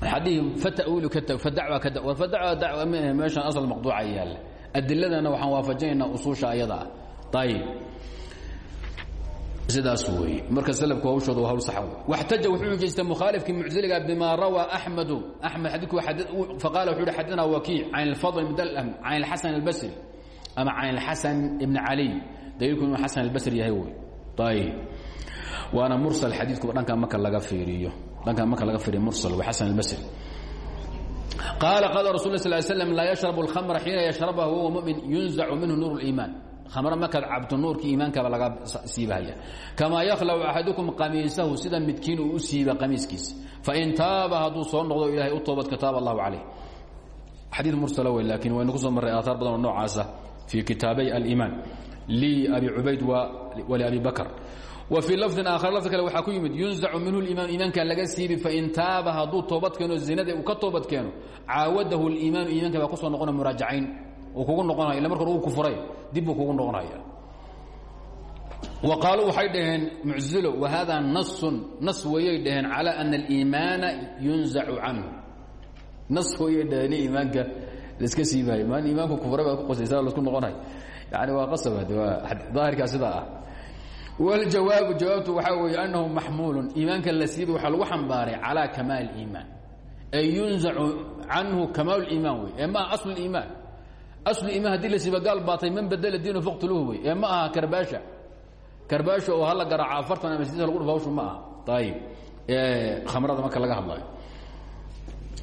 fatwiil ka tag fadacwa ka war fadacwa dacwa ma ahe meeshan asal maqduuca yaalla adiladana waxaan waafajinaynaa usuusha ayada ah ayib sidaas weeye marka slku hawshooda waa hawl sax waxtaja wuxuu ujeystay mukhaalifkii muctiliga bima rawaa axmedu axmed xadiidku faqala wuxuu hi xadana wakiic can اlfadl bn dalm can اlxasan اlbasri ama can اlxasan ibn caliy daliilku inuu xasan albasri yahay wey ayib waana mursal xadiidkuba dhanka marka laga fiiriyo dhanka marka laga fiiriyo mursal wa xasan albasri. Qaala qaala rasul sl slam laa yashrabu اlkhamra xiina yashrabaha wahuwa mumin yunzacu minhu nuur اliimaan khamro markaad cabto nuurkii iimaankaba laga siibahaya. Kamaa yakhlacu axadukum qamiisahu sida midkiin uu u siiba qamiiskiisa fain taaba hadduu soo noqdo ilahay u toobadka taaba allahu calayh. Xadii mursala wey laakiin waynu ku soo marray aaaar badan oo noocaasa fii kitaabay aliimaan. Liabi cubayd waliabi bakr fii lafdin aakhar lafdi kale waxaa ku yimid yunzacu minhu liimaan iimaanka laga siibi fain taaba hadduu toobad keeno zinada uu ka toobad keeno caawadahu liimaanu iimaanka baa ku soo noqona muraajacayn. Uu kugu noqonaya illa marka uu kufuray dib buu kugu noqonaya. Wa qaaluu waxay dhaheen muctazilo wa haadaa nasun nas wayay dhaheen calaa ana aliimaana yunzacu canhu. Nas wayay dhaheen iimaanka laiska siibayo maan iimaanku kufray baa ku qosaysa lasku noqonayo yani waa qasabad waa daahirkaa sidaa ah waljawaabu jawaabtu waxaa weeye annahu maxmuulun. Iimaanka la siibay waxaa lagu xambaaray calaa kamaal iimaan. Ay yunzacu canhu kamaal iimaan wey ee maaha aslu iimaan. Aslu iimaan haddii la siiba gaal baatay man badela diinu faqtuluhu wey ee ma aha karbaasha. Karbaasha oo hala garaaca afartan ama sidiisa lagu dhufo hawshu ma aha. Ayib khamrada marka laga hadlayo.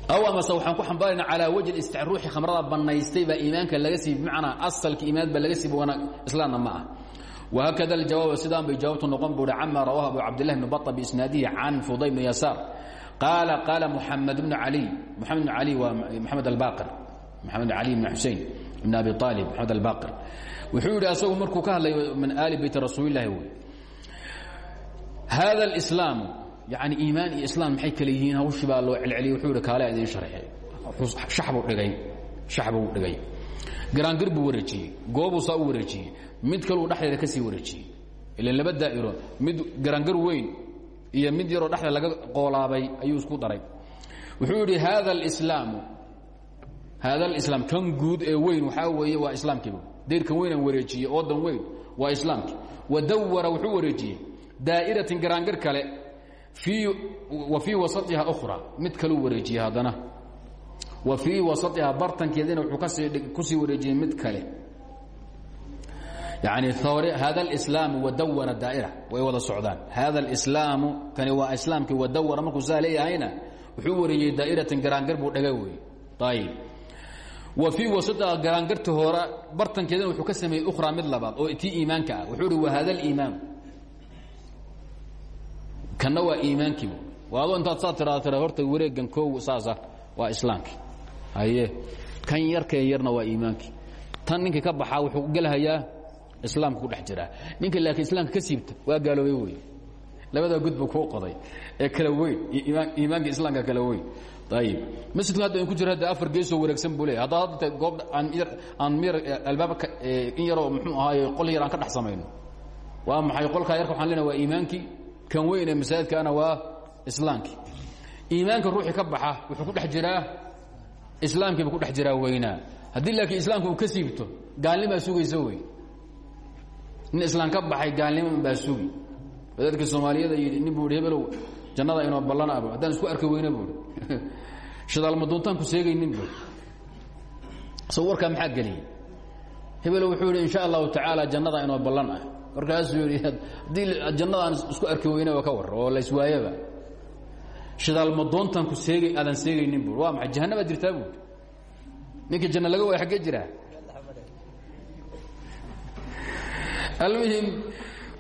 Aw amase waxaan ku xambaarayna calaa wajhi istic ruuxii khamrada bannaystay baa iimaanka laga siibi bimacnaa asalka iimaan baa laga siibi wana islaamna ma ah whakada اjawaab sidaan bay jawaabtu noqon buui cama rawah abu cabdlah bn ba bisnaadihi can fuday bn yasaar qaala qaala muxamed bn ali muxamed bn ali waa maxamed abaqir maxamed ali bn xusein bn abi aalib maxamed albaqir wuxuu yidhi asagu markuu ka hadlay min aali beyti rasuulilahi wy hada اlaamu yani iimaan iyo islaam maxay kale yihiin hawshii baa loo celceliyay wuxuu yidhi kaale idin sharxi shax buu dhigay garaangir buu wareejiyey goobuu saa u wareejiyey mid kaluu dhexdeeda ka sii wareejiyey. Ilan laba daa'iro mid garangar weyn iyo mid yaroo dhexda laga qoolaabay ayuu isku daray. Wuxuu yidhi haada alislaamu haada alislaam kan guud ee weyn waxaa weeye waa islaamkiiba dayrkan weynaan wareejiyey oodan weyn waa islaamkii. Wadawara wuxuu wareejiyey daa'iratin garaangir kale wa fii wasatiha ukhra mid kaluu wareejiyey haddana wa fii wasaiha bartankeedina wuuu ku sii wareejiyey mid kale. Yani hada slaam wadawara daa'ira way wada socdaan. Hada slaamu kani waa islaamkii wadawara markuu saa leeyahayna wuxuu wareejiyey daa'iratan garaangar buu dhaga wey ayib wa fii wasaiha garaangarta hore bartankeedina wuxuu ka sameeyey ukhra mid labaad oo tii iimaanka ah. Wuxuu ihi wa hada liimaanu kanna waa iimaankiibu. Waa adoo intaad saa tiraa tira horta wareegan koow saasa waa islaamkii haye kan yarkee yarna waa iimaankii tan ninkii ka baxaa wuxuu gelhayaa islaamka ku dhex jiraa ninka laakiin islaamka ka siibta waa gaaloobay wey labadaa gudba kuu qoday ee kala weyn iimaanka islaamka kala weyn. Ayib masjidku hadda ku jira hadda afar geesoo wareegsan buu leeyahy haddaa hadda goob aan mir albaabka in yaroo muxuu ahaaye qol yar aan ka dhex samayno. Waa maxay? Qolkaa yarka waxaan leenahay waa iimaankii kan weyn ee masaajidkaana waa islaamkii iimaanka ruuxii ka baxa wuxuu ku dhex jiraa islaamkiiba ku dhex jiraa weynaa. Haddii laakiin islaamka uu ka siibto gaalnimaa sugaysa wey. Nin islaam ka baxay gaalnimo baa sugi. Wadaadka soomaaliyada yidhi nin buu hi hebelow jannada inoo ballan abo haddaan isku arki weyne buui shadaalma doontaan ku seegaynin bu so warkaa maxaa geliyey hebelow wuxuu yidhi insha allahu tacaala jannada inoo ballan ah. Markaasuu yidhi haddii jannada aan isku arki weyneba ka war oo la iswaayaba shidaalma doontaan ku seegay aadan seegaynin bu waa maay jahannabaad jirtaa bu ninkii janna laga waaya xaggee jiraa? Almuhim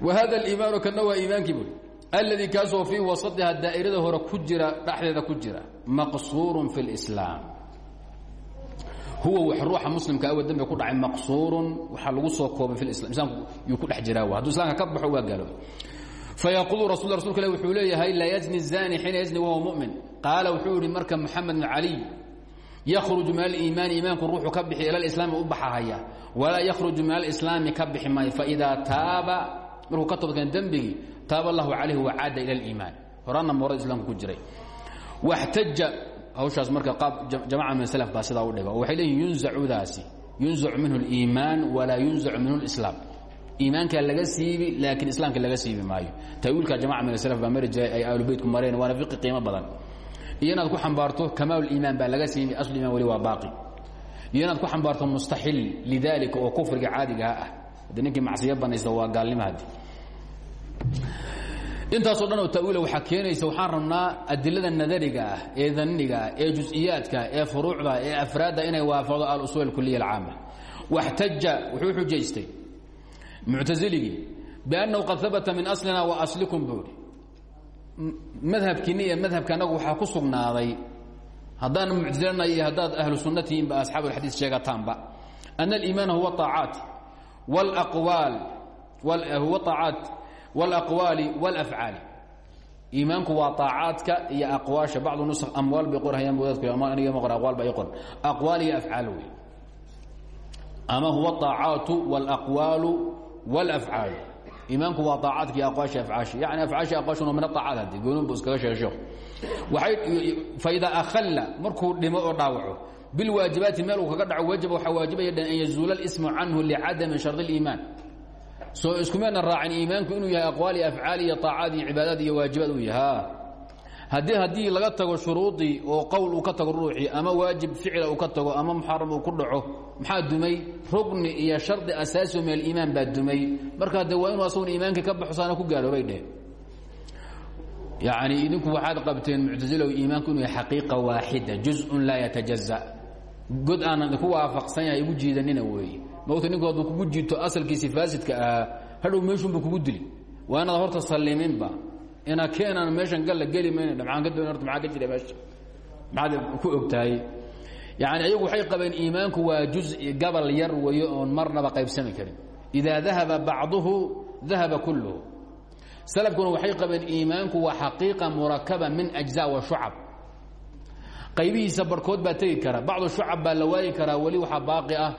wahada aliimaanu kana waa iimaankii bui. Alladii kaasoo fii wasatiha daa'irada hore ku jira dhexdeeda ku jira maqsuurun fi اlislaam huwa wax ruuxa muslimka awa dambe ku dhacay maqsuurun waxaa lagu soo koobay fi islam islaamku yuu ku dhex jiraa hadduu islamka ka baxo waa gaaloobay fayaquulu rasul rasulka ilah wuxuu leeyahay laa yazni zani xiina yazni wahuwa mu'min qaala wuxuu yihi marka moxamed bn caliy yakhruju min aliimaani iimaanku ruuxu ka bixi ila alislaami u baxahaya walaa yakhruju min alislaami ka bixi maayo faidaa taaba markuu ka toobadkeen dembigii taaba allahu calayhi wacada ila aliimaan horaanna moorada islamka ku jiray waxtaja hawshaas marka qaab jamaca min salaf baa sidaa u dhiga oo waxay leeyihiin yunzacudaasi yunzacu minhu اliimaan walaa yunzacu minhu اlislaam iimaanka laga siibi laakiin islaamka laga siibi maayo. Tawiilka jamaca min aslaf baa mari jiray ay aalu baytku mareen waana fiqi qiimo badan. Iyo inaad ku xambaarto kamaalu iimaan baa laga siibi aslu iman wali waa baaqi. Iyo inaad ku xambaarto mustaxil lidalika oo kufriga caadigaha ah. Hadde ninkii macsiyo banaysta waa gaalnimo haddi intaasoo dhan oo tawiil waxaa keenaysa waxaan rabnaa adilada nadariga ah ee danniga ah ee jusiyaadka ah, ee furuucda ah, ee afraadda inay waafaqdo alusuul kuliya alcaama. Waxtaja wuxuu xujaystay muctaziligii biannahu qad habata min aslina wa aslikum buuri madhabkiinni iyo madhabka annagu waxaa ku sugnaaday haddaan muctasilana iyo haddaad ahlu sunna tihiinba asxaab alxadiis sheegataanba ana aliimaana huwa aacaat wاlaqwaal huwa aacaat wاlaqwaali wاlafcaali iimaanku waa aacaadka iyo aqwaasha bacdu nus amwaal bay qorhayaan wadaadku ama aniga ma qor aqwaal baa ii qoran aqwaal iyo afcaal wey ama huwa aacaatu wاlaqwaalu wاlafcaalu iimaanku waa aacaadka iyo aqwaashi afcaashi yani afcaashi aqwaashuna min aacaad hadi goonun bu iskaga sheega sheekhu waay faidaa akhalla markuu dhimo oo dhaawaco bilwaajibaati meel uu kaga dhaco wajaba waxaa waajibaya an yazuula اlismu canhu licadami shardi اliimaan soo iskumeedna raacin iimaanku inuu yahay aqwaal iyo afcaal iyo aacaad iyo cibaadaad iyo waajibaad uu yahaa haddii haddii laga tago shuruudii oo qowl uu ka tago ruuxii ama waajib ficila uu ka tago ama muxaram uu ku dhaco maxaa dumay? Rugni iyo shardi asaasio min aliimaan baa dumay. Markaa de waa inuu asagun iimaankii ka baxo saana ku gaaloobay dheh yacni idinku waxaad qabteen muctasilow iimaanku inuu yahay xaqiiqa juz-un laa yatajaza god aanan idinku waafaqsan yahay igu jiidanina weeye mowta ninku hadduu jiito asalkiisi faasidka hadhow meeshunba kugu dili waa horta salliminba ina keenaan meeshan galla geli mayna dhamcaan ka doon horta maxaa ka jira meesha? Maxaad ku og tahay yacani ayagu waxay qabeen iimaanku waa juz gabal yar weeye oon marnaba qaybsami karin. Idaa dahaba bacduhu dahaba kulluhu. Salafkuna waxay qabeen iimaanku waa xaqiiqa murakaba min ajza wa shucab. Qaybihiisa barhkood baa tegi kara. Bacdu shucab baa la waayi karaa weli waxaa baaqi ah.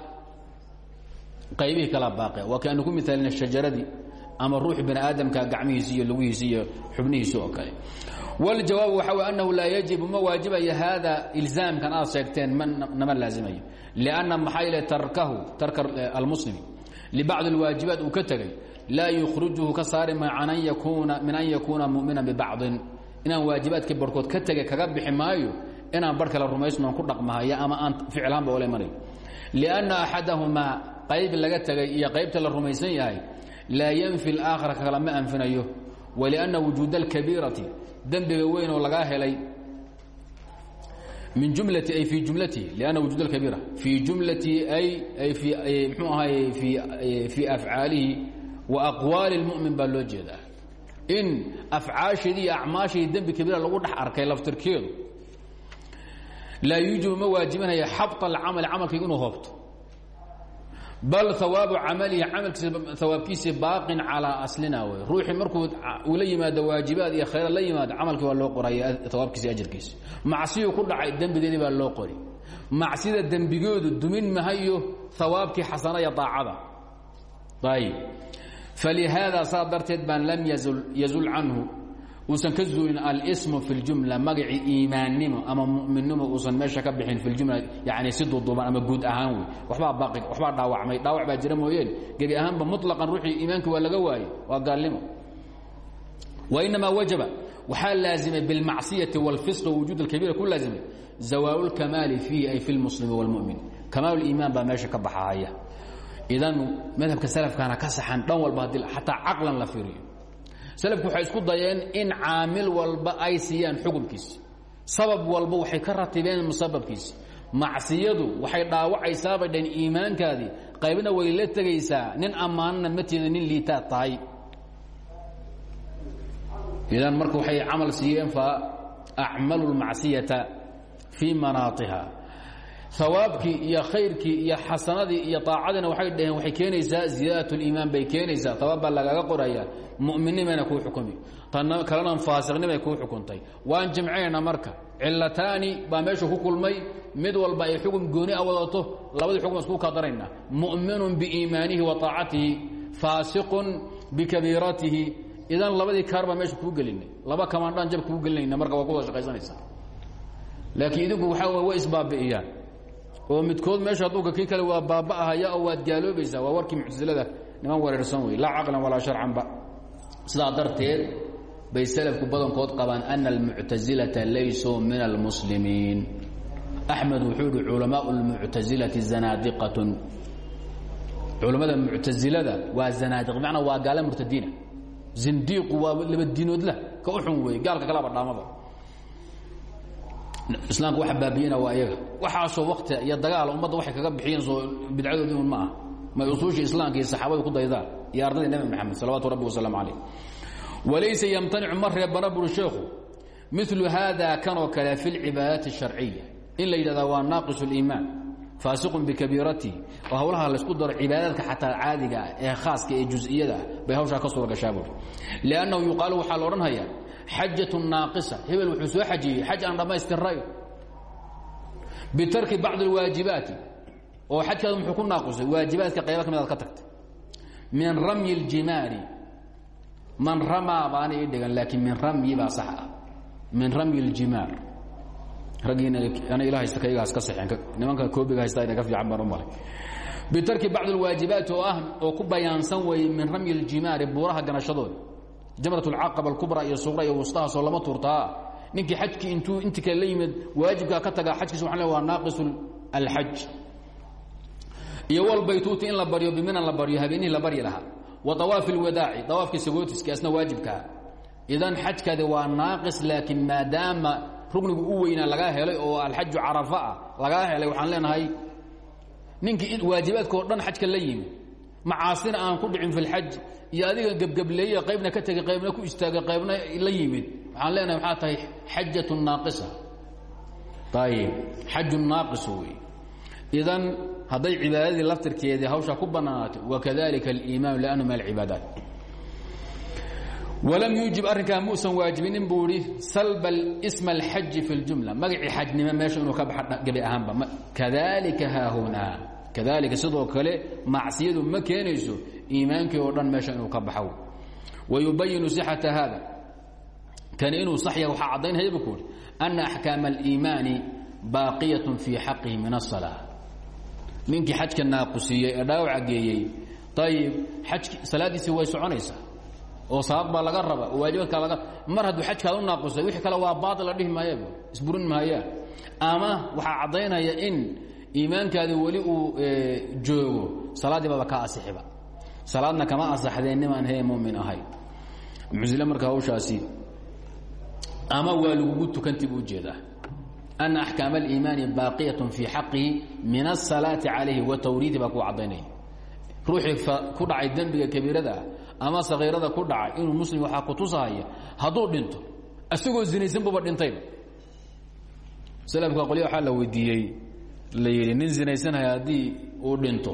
Qaybihii kalaa baaqia waa kaanu ku miaalina shajaradii ama ruux bani aadamka gacmihiisi iyo lugihiisi iyo xubnihiisi oo kale. Wاljawaab waxa wy anahu laa yajibu ma waajibayo haada ilzaamkan aad sheegteen nama laazimayo lanna maxaa yl tarkahu tarka eh, almuslimi libacd اlwaajibaat uu ka tegay laa yukhrijhu ka saari maayo min an yakuuna mumina bibacdin. Inaan waajibaadkii barhkood ka tege kaga bixi maayo inaan barh kale ku dhaqmahayo ama aan ficilhaanba ole marayo lanna axadahumaa qayb laga tegay iyo qaybta la rumaysan yahay laa ynfi اlآakhara kala ma anfinayo wلأnna wujuud اlkabiirati dembiga weyn oo lagaa helay min jumlati ay fii jumlatihi لأnna wujuud اkabiira fii jumlatihi ay ay i mxuu ahaay fii afcaalihi wa aqwaali اlmu'min baa loo jeedaa in afcaasheedii iyo acmaasheedii dembi kabiira lagu dhex arkay laftirkeedu laa yuujibu ma waajibinaya xabط اlcamali camalkayga inuu hoobto bal hawaabu camalihi camalkiisa hawaabkiisi baaqin calaa aslina wey ruuxii markuu uu la yimaado waajibaad iyo khayraad la yimaado camalkii waa loo qoraya hawaabkiisa ajarkiisa macsiyuu ku dhacay dembigeedii baa loo qori macsida dembigoodu dumin mahayo hawaabkii xasana iyo daacada. Ayib falihaada saa darteed baan lam yazul canhu uusan ka zuulin alsmu fi اljumla magacii iimaannimo ama mu'minnimo uusan meesha ka bixin fi ljumla yani si duuduuban ama guud ahaan wey wabaa baai waxbaa dhaawacmay dhaawac baa jira mooyeen gebi ahaanba muطlaqan ruuxii iimaankii waa laga waaye waa gaalnimo wainamaa wajaba waxaa laazimay biاlmacsiyati wاlfisq wujuud اkabiira ku laazimay zawaalu اlkamaali fiihi ay fi اlmuslimi wاlmu'min kamaal iimaan baa meesha ka baxahaya idan madhabka salafkana ka saxan dhan walba haddii xataa caqlan la fiiriyo salafku waxay isku dayeen in caamil walba ay siiyaan xukunkiisi sabab walba waxay ka ratibeen musababkiisi macsiyadu waxay dhaawacaysaa bay dhaheen iimaankaadii qaybna way la tegaysaa nin ammaanana mateeda nin liitaad tahay. Idan marka waxay camal siiyeen fa acmalu lmacsiyata fii manaatiha hawaabkii iyo khayrkii iyo xasanadii iyo aacadiina waxay dhaheen waxay keenaysaa ziyaadat liimaan bay keenaysaa. Hawaab baa lagaga qoraya. Mu'minnimayna kuu xukumi. Tanna kalena faasiqnimay kuu xukuntay. Waan jimcayna marka. Cilataani baa meeshu ku kulmay. Mid walba ay xukun gooni a wadato labadii xukun isku kadarayna. Mu'minun biiimaanihi wa aacatihi faasiqun bikabiiratihi. Idan labadii kaar baa meesha kuu gelinay. Laba kamaandhaan jab kuu gelinayna marka waa kuwada shaqaysanaysaa. Laakiin idinku waxaa way isbaabi'iyaan oo midkood meesha haduuka kii kale waa baaba'ahaya oo waad gaaloobaysaa waa warkii muctasilada niman wareersan wey laa caqlan walaa sharcanba. Sidaa darteed bay salafku badankood qabaan ana almuctasilata laysuu min almuslimiin. Axmed wuxuu yihi culamaau lmuctasilati zanaadiqatun. Culammada muctasilada waa zanaadiq bimacnaa waa gaala murtadiina. Zindiiqu waa laba diinoodlah ka u xun weeye gaalka kalaba dhaamaba islaamka wax baabiyana waa iyaga. Waxaasoo wakti iyo dagaal ummadda waxay kaga bixiyeen soo bidcadoodii ma ah may usuusha islaamka iyo ku daydaan? Iyo ardadii nebi moxamed salawaatu rabbi wasalaamu calayh. Walaysa yamtanicu ma reebana buri sheekhu milu haada kanoo kale fi lcibaadaati asharciya in la yidhahda waa naaqis اliimaan faasiqun bikabiiratihi oo howlaha laysku daro cibaadaadka xataa caadiga ah ee khaaska ee jusiyada ah bay hawshaa ka suura gashaa buuri liannahu yuqaalu xajatu naaqisa hebel wuxuu soo xajiyey xaj aan dhammaystirnayn bitarki bacdi اlwaajibaati oo xajkaada muxuu ku naaqusay waajibaadka qayba ka mid aad ka tagtay min ramyi اljimaari man ramaa baana ii dhigan laakiin min ramyi baa sax ah min ramyi اljimaar raggiina ana ila haysta kaygaas ka saxeen nimanka koobiga haysta ina ka fiican baan u malay bitarki bacdi اlwaajibaati oo ah oo ku bayaansan weeye min ramyi اljimaari buuraha ganashadooda jamrat اlcaqaba alkubra iyo suqra iyo wustahaasoo lama tuurtaa. Ninkii xajkii intuu inti kale la yimid waajibkaa ka tagaa xajkiisa waxan le waa naaqis alxaj iyo walbaytuuti in la baryo biminan la baryo habeenihii la baryi lahaa. Wa awaafi اlwadaaci awaafkii sagootiski asna waajibkaa idan xajkaadi waa naaqis laakiin maadaama rugnigu u weynaa lagaa helay oo alxaju carafa ah lagaa helay waxaan leenahay ninkii waajibaadka oo dhan xajka la yimi macaasina aan ku dhicin fi lxaj iyo adiga gebgebleeye qaybna ka tegey qaybna ku istaagay qaybna la yimid. Waxaan leenahay maxaa tahay xajatu naaqisa. Ayib xaju naaqis wey idan hadday cibaadadii laftirkeedii hawshaa ku bannaanaatay wakadalika aliimaanu liannu min alcibaadaat. Walam yuujib arrinkaa muusan waajibinin buu ihi salba sma alxaji fi اljumla magacii xajnimo meesha inuu ka baxa gebi ahaanba. Kadalika haahunaa kadalika sidoo kale macsiyadu ma keenayso iimaankii oo dhan meesha inuu ka baxo. Wayubayinu sixata haada. Kani inuu sax yahay waxaa caddaynaya bu ku uhi ana axkaama aliimaani baaqiyat fii xaqihi min aلsalaa ninkii xajka naaqusiyey ee dhaawaca geeyey ayib ajki salaadiisii way soconaysaa. Oo sabab baa laga raba oo waajibaadka laga mar hadduu xajkaada u naaqusay wixii kale waa baatil la dhihi maayaba isburin maayaan ama waxaa caddaynaya in iimaankaadi weli uu joogo salaaddii baaba ka asixiba. Salaadna kama asaxdeen nimaan he mumin ahay. Muctile marka hawshaasi ama waa lagugu tukanti buu u jeedaa ana axkaam aliimaani baaqiyat fii xaqihi min asalaati calayhi wa tawriidi baa kuu caddaynaya. Ku dhacay dembiga kabiirada ah ama sakiirada ku dhacay inuu muslim waxaa kutusahaya hadduu dhinto isagoo zinaysan buba dhintayba. Salafka qolya waxaa la weydiiyey la yidhi nin zinaysanhaya haddii uu dhinto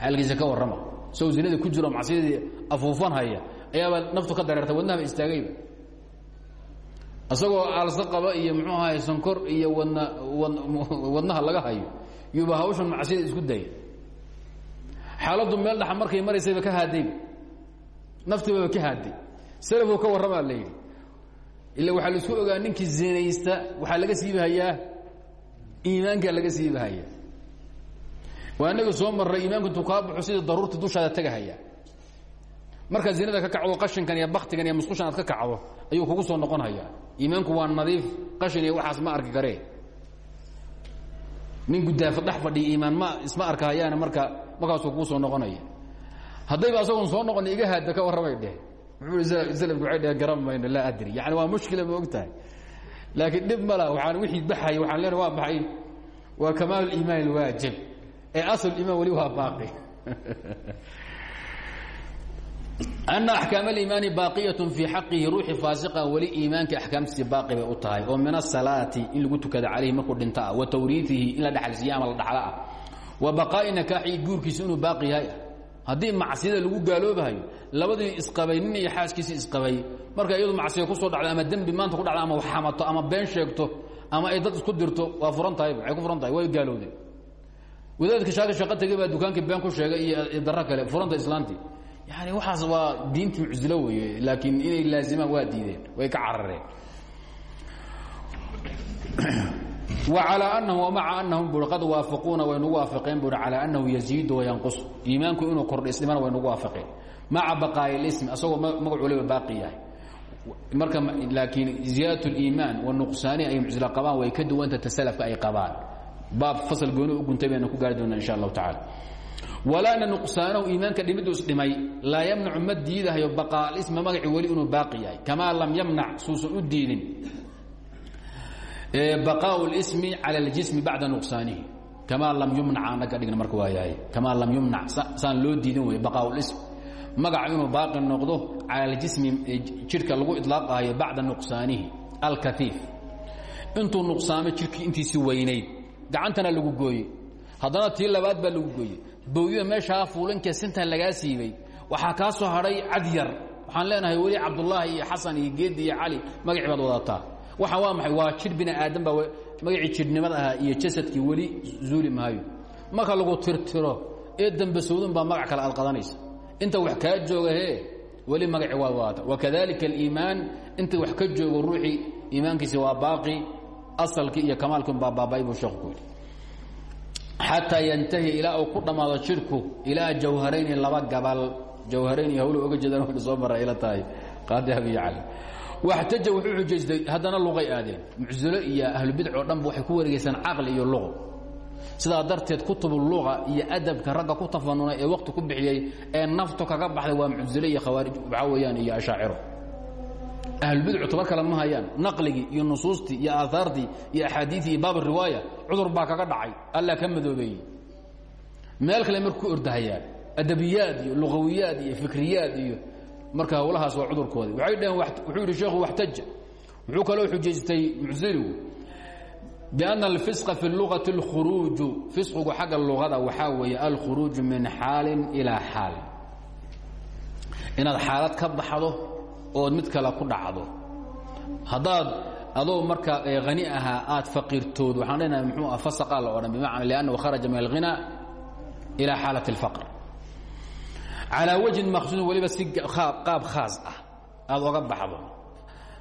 xaalkiisa ka warrama. Isagoo zinadii ku jiro macsiyadii afuufan haya ayaaba naftu ka dareertay wadnahaba istaagayba. Isagoo aalsa qaba iyo muxuu ahay sankor iyo wadna wadnaha laga hayo yuuba hawshan macsiyada isku daya xaaladdu meel dhaxa markay maraysayba ka haadayba naftiibaba ka haaday salafuu ka warramaa la yidhi. Ila waxaa la isku ogaa ninkii zinaysta waxaa laga siibahayaa iimaankaa laga siibahayaa waa inaga soo marray iimaanku intuu kaa baxo sidii daruurta dushaada tegahaya markaad zinada ka kacdo qashinkan iyo baktigan iyo musqushan aad ka kacdo ayuu kugu soo noqon hayaa iimaanku waa nadiif qashin iyo waxaas ma arki karee. Nin gudaafa dhex fadhiya iimaan ma isma arkahayaane marka markaasuu kugu soo noqonaya haddayba asagoon soo noqon iga haada ka warramay dheh. Slku waay dheheen garan mayno laa adri. Yani waa mushkila ma og tahay laakiin dhib ma laha waxaan wixii baxay waxaan leenahay waa maxay? Waa kamaal iimaan alwaajib ee asl iimaan weli waa baaqi. Ana axkaam aliimaani baaqiyat fii xaqihi ruuxi faasiqa weli iimaanka axkaamtiisi baaqi bay u tahay. Oo min asalaati in lagu tukada calayhi markuu dhinto ah wa tawriiihi in la dhexalsiiya ama la dhaxlo ah wa baqaa'i nakaaxii guurkiisa inuu baaqi yahay haddii macsiyada lagu gaaloobahayo labadii isqabay nin iyo xaaskiisii isqabay marka iyadu macsiya ku soo dhacdo ama dembi maanta ku dhacdo ama xamato ama been sheegto ama ay dad isku dirto waa furan tahayba ay ku furan tahay? Way gaalowdeen wadaadka shaaka shaqo tegey baa dukaankii been ku sheegay iyo daro kale. Furanta islaantii. Yani waxaas waa diintii mucdilo weeye laakiin inay laazimaan waa diideen way ka carareen وعلى أنه ومع أنهم bui qad waaفقوuna way nagu waafقeen bui عalى أنhu يزيid وينqص iimaanku inuu kordho isdhimana way nagu waafقeen maعa بقاaء الاسم asagoo magacu waliba baaqi yahay marka laakiin زiyaadaة الإimaan والنqصaani ay muctilo qabaan way ka duwanta taslفka ay qabaan baab fasl gooni u guntay bayna ku gaari doona in shاء الlahu taعalى walaana نqصaanahu iimaanka dhimidu isdhimay laa ymnacu ma diidahayo بقاء الاسم magaci weli inuu baaqi yahay kamaa lam ymnac suusan u diidin baqاء الsm calى اljism bacda nuqsaanihi kamaa lam yumnac aan naga dhigna marka waayahay kamaa lam yumnac saan loo diidin wey baqاء اlsm magaca inuu baaqi noqdo calى اljismi jidhka lagu iطlaaqahayo bacda nuqsaanihi alkaiif intuu nuqsaamay jidhkii intiisi weynayd gacantana lagu gooye haddana tii labaad baa lagu gooye bowdida meeshaa fuulinkee sintan lagaa siibay waxaa kaa soo hadhay cad yar waxaan leenahay weli cabdulaahi iyo xasan iyo geedi iyo cali magaci baad wadataa waxaan waa maxay? Waa jir bini aadan baa magacii jirhnimada ahaa iyo jasadkii weli zuuli maayo marka lagu tirtiro ee dambasowdan baa magac kale aad qadanaysa inta wax kaa jooga hee weli magaci waad wadata wakadalika aliimaan inta wax ka joogo ruuxii iimaankiisi waa baaqi asalkii iyo kamaalkii baa baaba'ay buu sheekhu ku yidhi. Xataa yantahi ilaa uu ku dhammaado jidhku ilaa jawharayni laba gabal. Jawharayn iyo hawlo oga jeedaan wa soo mara ila tahay. Qaadi abiyo cali waxtaja wuxuu xujaystay haddana luqay aadeen. Muctilo iyo ahlubidc oo dhanba waxay ku wareegeysaan caqli iyo luqo sidaa darteed kutubu luqa iyo adabka ragga ku tafanunay ee wakti ku bixiyey ee naftu kaga baxday waa muctilo iyo khawaarij waxaa weeyaan iyo ashaaciro. Ahlubidcu tabar kale ma hayaan. Naqligii iyo nusuustii iyo aahaartii iyo axaadiiii iyo baab riwaaya cudur baa kaga dhacay. Alla ka madoobeeyey. Meel kale marka ku ordahayaan adabiyaad iyo luqawiyaad iyo fikriyaad iyo marka hawlahaas waa cudurkoodii. Waxay dhaheen wuxuu yidhi sheekhu waxtaja wuxuu kaloo xujaystay muctiligu bianna alfisqa fi lugati اlkhuruuju fisqigu xagga luqada waxaa weeye alkhuruuju min xaalin ilaa xaal. Inaad xaalad ka baxdo ood mid kale ku dhacdo. Haddaad adoo markaa hani ahaa aad faqiirtood waxaan leenahay muxuu ah fasaqaa la odhan bimacna liannahu kharaja min alghina ilaa xaalat اlfaqr calaa wajhin maqsuudin weliba si qaab khaas ah aad oga baxdo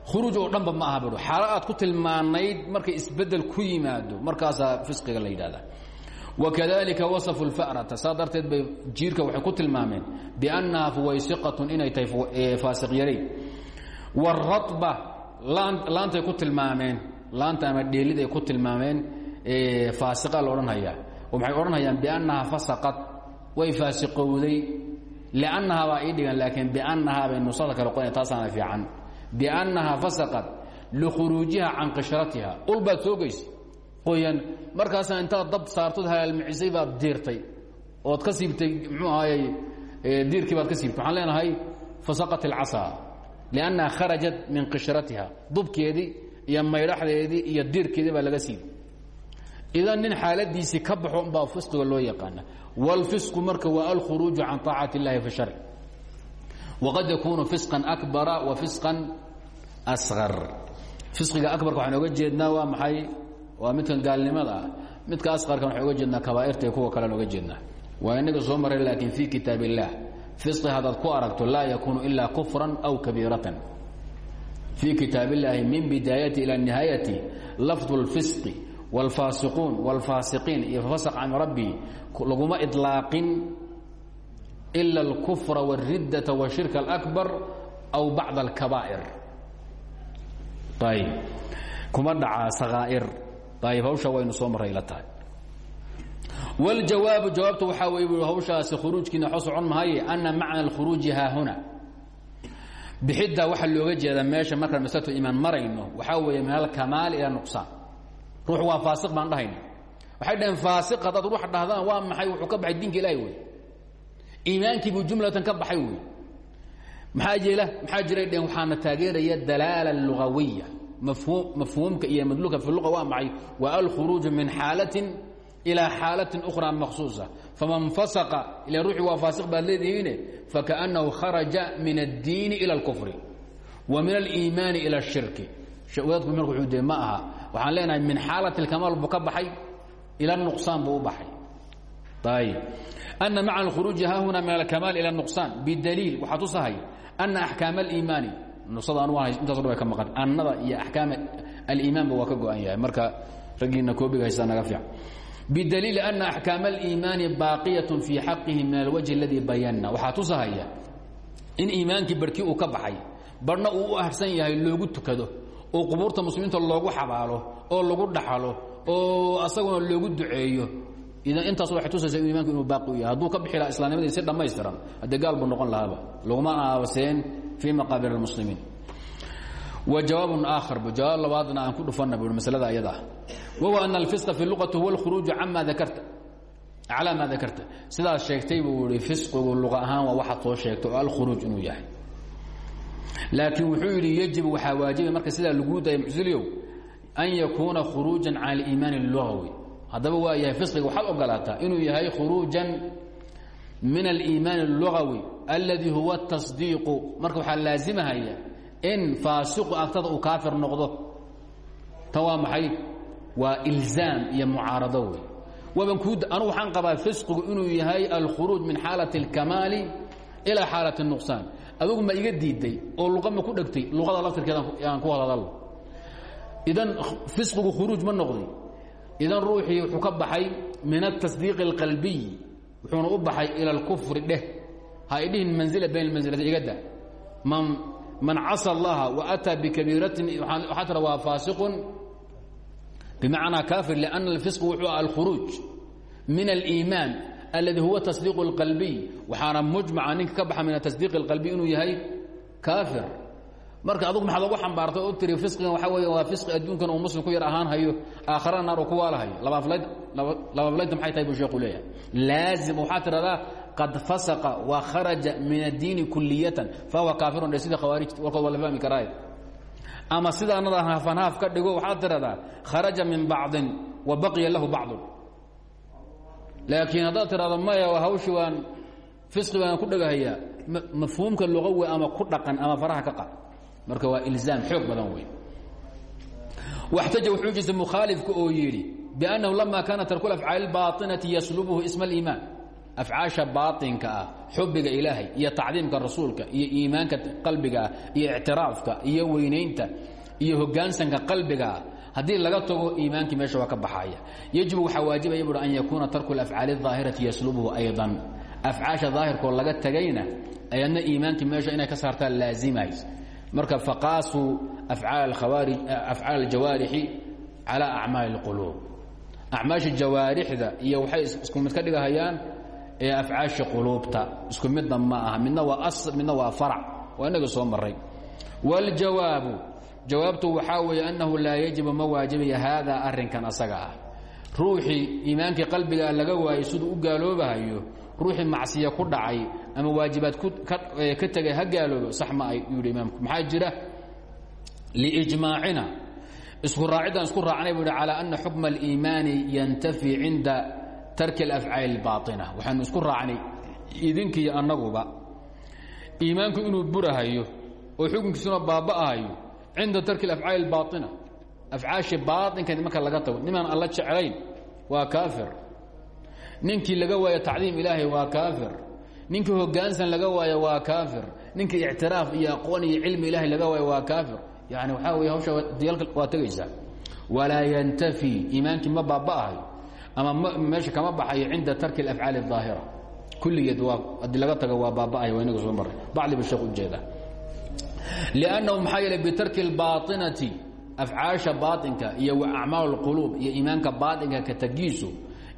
khuruuj oo dhanba ma aha bui xaalo aad ku tilmaanayd markay isbeddel ku yimaado markaasaa fisqiga la yidhahdaa wakadalika wasafu lfa'rata saa darteed bay jiirka waxay ku tilmaameen biannaha fuwaysiqatun inay tahay faasiq yarayn wاradba laantay ku tilmaameen laanta ama dheeliday ku tilmaameen faasiqa la odhanhayaa oo maxay odhanhayaan biannaha fasaqad way faasiqowday لأنaha baa ii dhigan laakiin بأنahaa bay nusada kale qona taasaana fiican بأنahaa fasqad لkhuruuجiha can qishratiha ul baad soo geysa qoyan markaasaa intaad dab saartood halaalmicisay baad diirtay ood ka siibtay mxuu ahayy diirkii baad ka siibtay waxaan leenahay fasaqat الcasى لأnnaha kharajat min qishratiha dubkeedii iyo maydhaxdeedii iyo diirkeedii baa laga siibay idan nin xaaladiisii ka baxo unbaa fisqiga loo yaqaana wاlfisqu marka waa alkhuruuج can طaacaة الlahi fi الsharc waqad yakunu fisqan akbara wa fisqan asqar fisqiga akbarka waxaan oga jeednaa waa maxay waa midkan gaalnimada ah midka asqarka waxaan oga jeednaa kabaa'irta iyo kuwa kalean oga jeednaa waa inaga soo maray laakiin fi kitaab الlah fisqi haddaad ku aragto laa yakunu ilaa kufra aw kabiiratan fii kitaab الlahi min bidaayati ilى nihaayati lafظ اlfisqi wاlfaasiquun wاlfaasiqiin iyo fasq can rabbi laguma iطlaaqin ila اlkufra wاriddaةa washirka اlأkbar aw bacd اlkabaa'ir ayb kuma dhacaa sakaa'ir ayb hawsha waynu soo maray ila tahay wاljawaabu jawaabta waxaa wey bu hawshaasi khuruujkiina xo socon mahaye ana macna اlkhuruuji haahuna bixidda waxaa looga jeedaa meesha markaan maslatu iimaan marayno waxaa weeye min alkamaal ila nuqsaan ruux waa faasiq baan dhahayna waxay dhaheen faasi hadaad ruux dhahdaan waa maxay? Wuxuu ka baxay diinka ilahay wey iimaankiibuu jumlatan ka baxay wey maxaa jila maxaa waxaana taageeraya dalaala lugawiya. Mafhu mafhuumka iyo madluka fi luqa waa maxay? Wa alkhuruuju min xaalatin ilaa xaalatin ukhra maksuusa faman fasaqa ila ruuxi waa faasiq baad leedihiine fakaannahu kharaja min addiini ila alkufri wa min aliimaani ila ashirki dadku marka wuuu de ma waxaan leenahay min xaalati alkamaal buu ila nuqsaan buu u baxay ayb ana maca اlkhuruuji haahuna min alkamaal ilى nuqsaan bidaliil waxaa tusahay ana axkaam اliimaani nuqsada anu intaso dhan way ka maqan annada iyo axkaam aliimaanba waa ka go-an yahay marka raggiina koobiga haystaa naga fiican bidaliili ana axkaam اliimaani baaqiyaة fii xaqihi min alwajhi اladii bayanna waxaa tusahaya in iimaankii barhkii uu ka baxay barhna uu u aharsan yahay loogu tukado oo qubuurta muslimiinta loogu xabaalo oo lagu dhaxalo oo asaguna loogu duceeyo. Idan intaas waxay tusaysaa in imanku inuu baaqi u yahay. Hadduu ka bixi laha islamnimadii si dhammaystiran haddee gaal buu noqon lahaaba laguma aabaseen fii maqaabir اlmuslimiin aakhar bu jawaab labaadna aan ku dhufanna bu maslada ayada. Ah wahuwa ana alfisqa fi luqati huwa alkhuruuju cama dakarta calaa maa dakarta sidaas sheegtay buu ihi fisqigu luqa ahaan waa waxaad soo sheegtay oo alkhuruuj inuu yahay. Laakiin wuxuu yidhi yajib waxaa waajibay marka sidaa laguu daya mucsiliow an yakuuna khuruujan cala aliimaani اlugawi haddaba waa yahay fisqiga waxaad ogolaataa inuu yahay khuruujan min aliimaani اlugawi aladi huwa tasdiiqu marka waxaa laazimahaya in faasiqu agtada uu kaafir noqdo tan waa maxay waa ilzaam iyo mucaarado wey waaban kuu anu waxaan qabaa fisqigu inuu yahay alkhuruuj min xaalati اlkamaali ilaa xaalati الnuqsaan adugu ma iga diiday oo luqa ma ku dhegtay luqada laftirkeeda aan ku hadadalo idan fisqigu khuruuj ma noqday idan ruuxii wuxuu ka baxay min atasdiiq اlqalbiy wuxuuna u baxay ila اlkufri dheh ha idhihin manzila bayn اmanzilati igada man man casa اllaha وaأtaa bikabiiratin waxaa tira waa faasiqun bimacnaa kaafir لأna اlfisq wuxuu ah alkhuruuj min اliimaan aladi huwa tasdiiq اlqalbiy waxaana mujmaca ninka ka baxa min atasdiiq اlqalbiy inuu yahay kaafir marka adugu maxaad ogu xambaartay oo tiri fisqigan waxaa weya waa fisqi adduunkan uu muslim ku yar ahaan hayo aakhirana naar uu ku waalahayo. Labaaflayd labaaflaydta maxay tahay buu sheeku leeyahay. Laazim waxaa tidhahdaa qad fasaqa wa kharaja min addiini kuliyatan fahuwa kaafirun sida khawaarijta warkood waa la fahmi karaaye ama sidaanada haafan haaf ka dhigo waxaad tidhahdaa kharaja min bacdin wa baqiya lahu bacdun. Laakiin haddaad tidhahdo maya hawshi waan fisqi baan ku dhagahayaa mafhuumka lugawi ama ku dhaqan ama faraha ka qad marka waa ilzaam xoog badan wey waxtaja wuxuu ujeesta mukhaalifka oo yidhi biannahu lama kaana tarku afcaali اlbaainati yaslubuhu isma aliimaan afcaasha baainka ah xubiga ilaahay iyo tacdiimka rasuulka iyo iimaanka qalbiga ah iyo ictiraafka iyo weynaynta iyo hogaansanka qalbiga ah haddii laga tago iimaankii meesha waa ka baxaya. Yajibu waxaa waajibaya buui an yakuuna tarku afcaali اaahirati yaslubuhu aydan. Afcaasha daahirkoo laga tegayna ayadna iimaankii meesha inay ka saartaa laazimays marka faqaasuu afcaal jawaarixi calaa acmaali اlquluub acmaasha jawaarixda iyo waxay isku mid ka dhigahayaan ee afcaasha quluubta. Isku midna ma aha midna waa asl midna waa farac. Waa inagii soo maray wاljawaabu jawaabtu waxaa weeye annahu laa yajibu ma waajibaya haadaa arrinkan asaga ah. Ruuxii iimaankii laga waayey siduu u gaaloobahayo ruuxii macsiya ku dhacay ama waajibaad e, ka tegay ha sax ma ay yidhi imaamku. Maxaa jira? Liijmaacina. Isku raacidaan isku raacnay buu yidhi calaa ana xukma aliimaani yantafi cinda tarki alafcaali albaatina. Waxaanu isku raacnay idinkiiyo annaguba. Iimaanku inuu burahayo oo xukunkiisuna baaba'ahayo cinda tarki alafcaali albaaina afcaasha baainka marka laga tago. Nimaan alla jeclayn waa kaafir ninkii laga waayo tacdiim ilaahay waa kaafir ninkii hogaansan laga waayo waa kaafir ninkii ictiraaf iyo aqoon iyo cilmi ilahay laga waayo waa kaafir yani waxaa wey hawsha diyaalka waa tegaysaa walaa yantafi iimaankii ma baaba'ahayo ama meesha kama baxayo cinda tarki alafcaali الظaahira kulligeed waa haddii laga tago waa baaba'ayo waa inaga soo maray bacdiba sheekh ujeeda لأnnahu maxaa yeele bitarki اlbaaطinati afcaasha baaطinka iyo acmaal اlquluub iyo iimaanka baaطinka ka tagiisu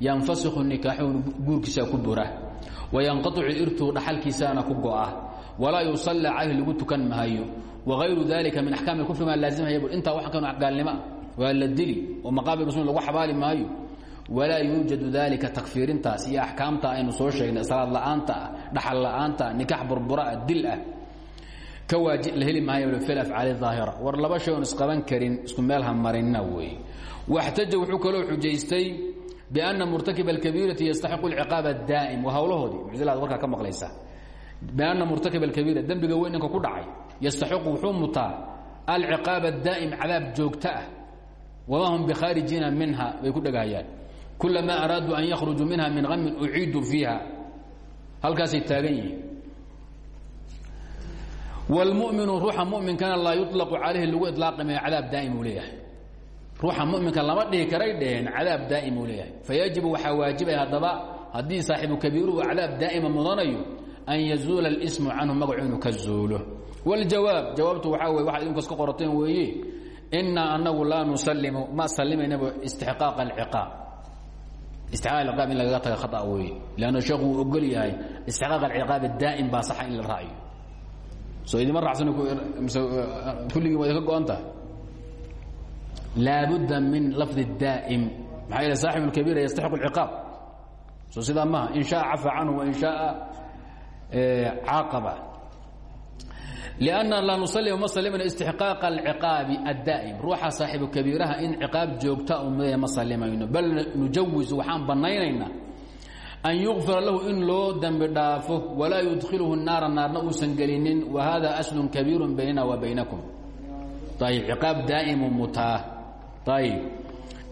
yanfasikhu nikaaxuhu guurkiisaa ku bura wayanqaicu irtuu dhaxalkiisaana ku go'a. Walaa yusallى calayhi lagu tukan maayo. Wagayru dalika min axkaam اkufri maa laazimhaya bu intaa wax kan gaalnimoa waa la dili oo maqaabir muslim lagu xabaali maayo. Walaa yuujadu dalika takfiirintaas iyo axkaamta aynu soo sheegnay salaad la'aanta ah dhaxal la'aanta nikax burburaa dil ah. Ka waaji la heli maayo fi afcaali aahira war laba shay oon isqaban karin isku meel ha marinna weeye waxtaja wuxuu kaloo xujaystay biana murtakiba alkabiirati yastaxiqu alciqaab addaa'im waa hawlahoodii muctasilaad warkaa ka maqlaysa biana murtakiba alkabiira dembiga weyn ninka ku dhacay yastaxiqu wuxuu mutaa alciqaab addaa'im cadaab joogto ah wama hum bikhaarijina minha bay ku dhegahayaan kulamaa araaduu an yakhrujuu minha min hamin uciiduu fiiha halkaasay taagan yihiin wاlmuminu ruuxa muminkana laa yuطlaqu calayhi lagu iطlaaqi mayo cadaab daa'im uu leeyahay ruuxa muminka lama dhihi karay dheheen cadaab daa'im uu leeyahay. Fayajibu waxaa waajibaya haddaba haddii saaxibu kabiiruhu cadaab daa'ima mudanayo an yazuula اlsmu canhu magacu inuu ka zuulo. Wاljawaab jawaabtu waxaa weye waxaad idinku iska qorateen weeye inaa anagu laa nusalimu ma salimaynaba istixqaaqa alciqaab. Istixqaq alciqaab in lagaga taga khata weeye leanna sheekhu wuu ogol yahay istixqaaq alciqaab daa'im baa saxa in la raaciyo soo idima raacsan kulligii waa idinka go-an laabudda min lafdi daa'im maxaa yeele saaxibu اlkabiira yastaxiqu اlciqaab soo sidaa maha in shaءa cafa canhu wain shaءa caaqaba لأnna laa nusalima ma salimayno istixqaaqa alciqaabi addaa'im ruuxa saaxibu kabiiraha in ciqaab joogta u midaya ma salimayno bal nujawisu waxaan bannaynaynaa an yukfira lahu in loo dembi dhaafo walaa yudkhiluhu naara naarna uusan gelinin wa hada aslun kabiiru baynana wa baynakum ayb ciqaab daa'imu mutaa ayb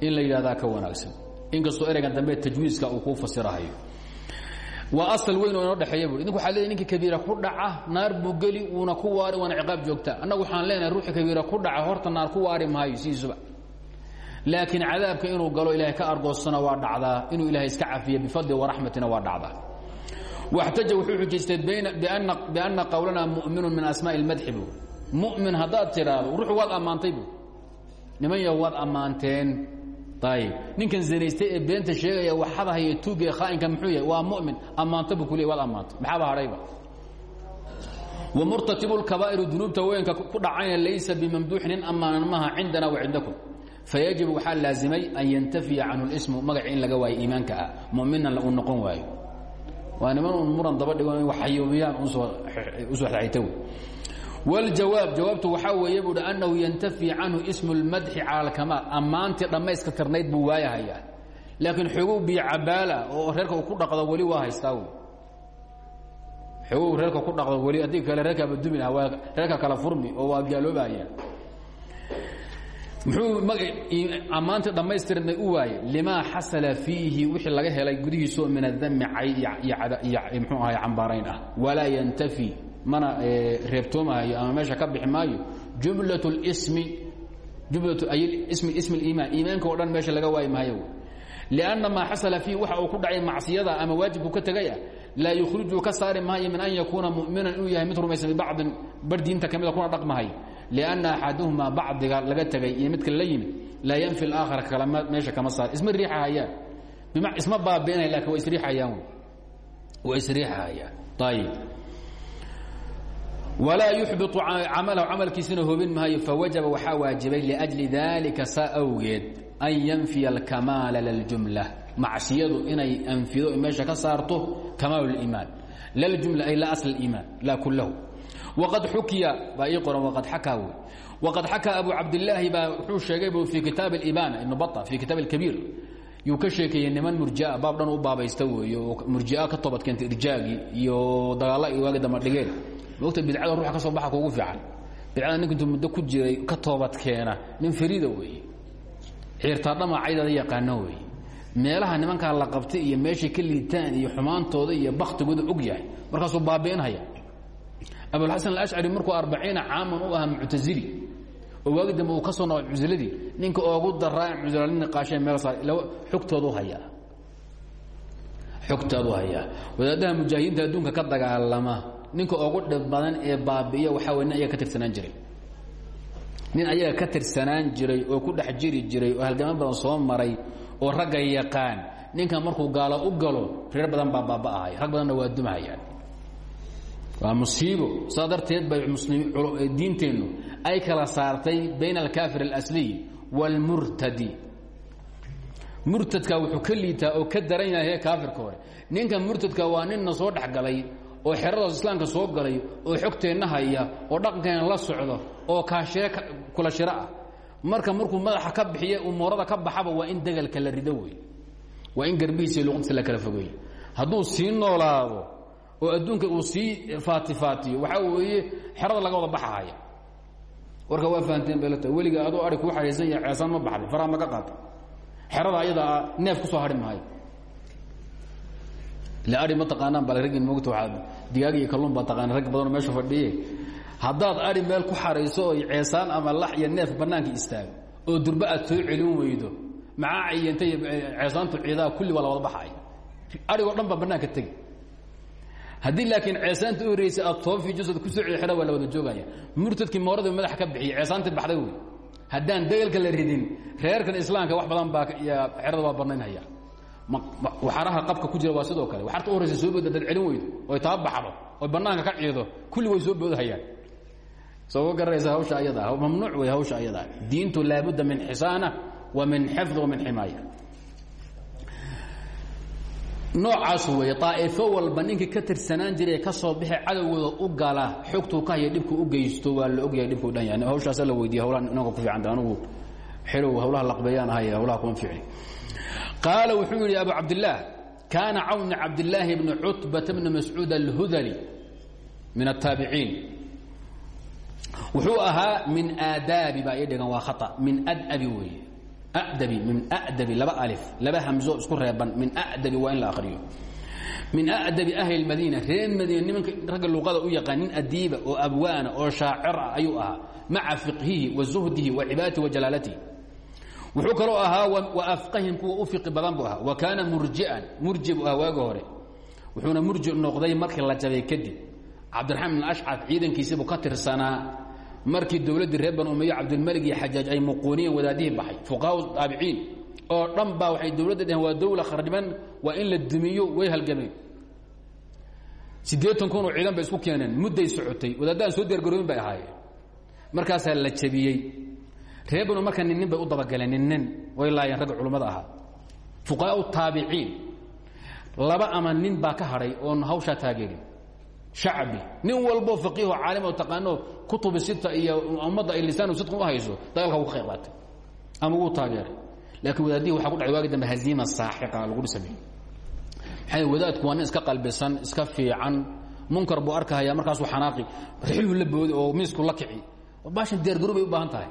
in la yidhahdaa ka wanaagsan. Inkastoo ereygan dambe tajwiiska uu kuu fasirahayo. Waa asal weyn oo inoo dhexeeya bu idinku waxaa leedahy ninka kabiira ku dhaca naar buu geli wuuna ku waari waana ciqaab joogta. Annagu waxaan leenahay ruuxi kabiira ku dhaca horta naar ku waari maayo sidiisuba laakiin cadaabka inuu galo ilaahay ka argoosana waa dhacdaa inuu ilaahay iska cafiya bifadli waraxmatina waa dhacdaa. Waxtaja wuxuu xujaystay bianna qowlana mu'minun min asmaa'i اlmadxi bu mu'min haddaad tidhaahdo ruuxu waad ammaantay bu niman yaho waad ammaanteen. Ayb ninkan zinaystay ee beenta sheegaya waxadahaya tuuga ee khaa'inka muxuu yahay waa mu'min ammaanta bu kuliya waad ammaantay maxaaba hadhayba wa murtatibu lkabaa'iru dunuubta weynka ku dhacayna laysa bimamduuxin nin ammaanan maha cindana wa cindakum. Fayajib waxaa laazimay an yantafiya canhu اlsmu magaci in laga waayo iimaanka ah. Muminan uu noqon waayo. Waa niman un muran daba dhigo in waxayoobiyaan u soo xayta wاljawaab jawaabtu waxaa weeye buuhi annahu yantafi canhu ismu اlmadxi cala alkamaal ammaantii dhammayska tirnayd buu waayahayaa laakiin xogow biyo oo reerka ku dhaqdo weli waa haystaa xogow reerka ku dhaqdo weli haddii kale reerkaaba dumi lahaa waa reerka kala furmi oo waa gaaloobaya muxuu ammaantii dhammaystirnay u waayey limaa xasala fiihi wixii laga helay gudihiisoo min adami cay iyo mxuu ahay cambaarayn ah walaa yantafi mana e, reebtoomahayo ama meesha ka bixi maayo jumla ismi iman iimaanka o dhan meesha laga waayi maayo. Lanna maa xasala fiih waxa uu ku dhacay macsiyada ama waajibku ka tegaya laa yukhrijuu ka saari maayo min an yakuuna muminan inuu yahay mid rumaysan bibacdin bar diinta ka mida ah kuna dhaqmahay lianna axaduhuma bacdiga laga tegay iyo midka la yimid laa yanfi alaakhara kale meesha kama saar isma riixahayaan isma baabi'inay laakiin wa isriixahayaan wa isriixahayaan ayib walaa yuxbiu camalahu camalkiisina hobin maayo fawajaba waxaa waajibay liajli dalika saa awgeed an yanfiya alkamaala laljumla macsiyadu inay anfido meesha ka saarto kamaal iimaan laljumla ay laa asl iimaan laa kulahu waqad xukiya baa ii qoran waqad xakaa wey waqad xakaa abu cabdilaahi baa wuxuu sheegay bu fii kitaab alibaana ibn ba fii kitaab alkabiir yuu ka sheekeeyey niman murjia baab dhan u baabaysta weey oo murjia ka toobadkeenta irjaagii iyo dagaalla ay waaga dambadhigeen mogta bidcada ruuxa ka soo baxa kuugu fiican. Bidcada nink intuu muddo ku jiray ka toobad keena nin fariida weeye. Ciirtaadhama caydada yaqaano weeye. Meelaha nimankaa la qabtay iyo meeshay ka liitaan iyo xumaantooda iyo baktigooda og yahay. Markaasuu baabi'inhaya abulxasan alashcari markuu arbaciina caaman u ahaa muctazili oo waagi dambe uu ka soo noqay muctaziladii ninka oogu daraa muctazila niqaasheen meel saar xogtoodu hayaa. Xogtoodu hayaa. Wadaadaha mujaahidiinta adduunka ka dagaalama ninka oogu dhib badan ee baabi'iya waxaa wey nin ka tirsanaan jiray. Nin ayaga ka tirsanaan jiray oo ku dhex jiri jiray oo halgaman badan soo maray oo ragga yaqaan ninkan markuu gaalo u galo reer badan baa baaba'ahay rag badanna waa dumahayaan. Waa musiibo. Saa darteed bay diinteennu ay kala saartay bayna alkaafir alasliy wاlmurtadi murtadka wuxuu ka oo ka daran yahay kaafirka ninka murtadka waa ninna soo dhexgalay oo xeradaas islaamka soo galay oo xogteenna haya oo dhaqankeena la socdo oo kaashire kula shiro ah. Marka markuu madaxa ka bixiye umuurada ka baxaba waa in degalka la rido wey waa in garbihiisa luqdiisa la kala fogeeyo. Hadduu sii noolaado oo adduunka uu sii faatifaatiyo waxaa weeye xerada laga wada baxahaya warka waa fahanteen belta weliga adoo ari kuu xahaysan yahay ceesaan ma baxday faraha ma ka qaata xerada ayadaa neef ku soo maayo ari ma taqaanaan bal raggin mogta waaad digaag iyo kalluun baa taqaana rag badanoo meesha fadhiye haddaad ari meel ku xarayso oy ceesaan ama lax iyo neef bannaanka istaago oo durba aad soo celin weydo macaa ciyanta iyo ceesaantu ciidaha kulli waa la wada baxaya arigoo dhan baa bannaanka tegi haddii laakiin ceesaanta u horreysay aad toofi jusad ku soo celi xidha waa la wada joogaya murtadkii mooradii madaxa ka bixiyey ceesaantii baxday wey haddaan degalka la ridin reerkan islaamka wax badan baa xerada waa banaynhaya waxaraha qabka ku jira waa sidoo kale. Waxarta u horraysa soo booda dad celin weydo oy taa baxdo oy bannaanka ka ciido kulli way soo boodahayaan. Soo ma garanaysa hawsha ayada mamnuuc wey hawsha ayada. Diintu laabudda min xisaana wa min xifd wa min ximaaya. Noocaas weeye daa'ifo walba ninkii ka tirsanaan jiray ka soo bixi cadowgooda u gala xogtuu ka haya dhibku u geysto waa la ogyahay dhibkuu dhan yahay. Hawshaasa la weydiiya hawlaha inaga ku fiicanta anugu xelow hawlaha laqbeeyaan ahay hawlaha kuma fiicni qaala wuxuu yidhi abu cabdillaah kaana cawni cabdillaahi bni cutbata bni mascuud alhudali min aلtaabiciin wuxuu ahaa min aadaabi baa ii dhigan waa khata min adabi weeye. Adabi min adabi laba alif laba hamzo isku reeban min adabi waa in la akriyo min adabi ahli اmadiina reer madiina nimanka ragga luqada u yaqaan nin adiiba oo abwaana oo shaacir ah ayuu ahaa maca fiqhihi wa zuhdihi wa cibaadatihi wa jalaalatihi wuxuu kaloo ahaa wa afqahim kuwa u fiqi badan buu ahaa. Wa kaana murjian murji buu ah waaga hore. Wuxuuna murji noqday markii la jabay kadib. Cabdiraxmaan bin ashcaf ciidankiisiibuu ka tirsanaa markii dowladdii reer ban umeyo cabdilmelig iyo xajaaj ay muquuniyeen wadaadihii baxay. Fuqahaa taabiciin oo dhan waxay dowladda dheheen waa dowla khardhiban waa in la dumiyo way halgameen. Siddeetan kun ciidan bay isku keeneen mudday socotay wadaaddaaan soo diyaargarooyin bay ahaayeen. Markaasaa la jabiyey reer banu marka ninnin bay u dabagaleen ninnin way laayeen ragga culummada ahaa. Fuqahaau taabiciin laba ama nin baa ka hadhay oon hawshaa taageerin shacbi. Nin walbo faqiiho caalim oo taqaano kutubi sita iyo ummadda ay lisaanu sidqan u hayso dagaalka ka qayb qaatay. Ama wuu taageeray. Laakiin wadaadihii waxa ku dhacay waagi dambe haziima saaxiqa lagu sameeyey maxay wadaadku waa nin iska qalbisan iska fiican. Munkar buu arkahaya markaasuu xanaaqi. Rixluhu la boodi oo miisku la kici. Baashan diyaargaru bay u baahan tahay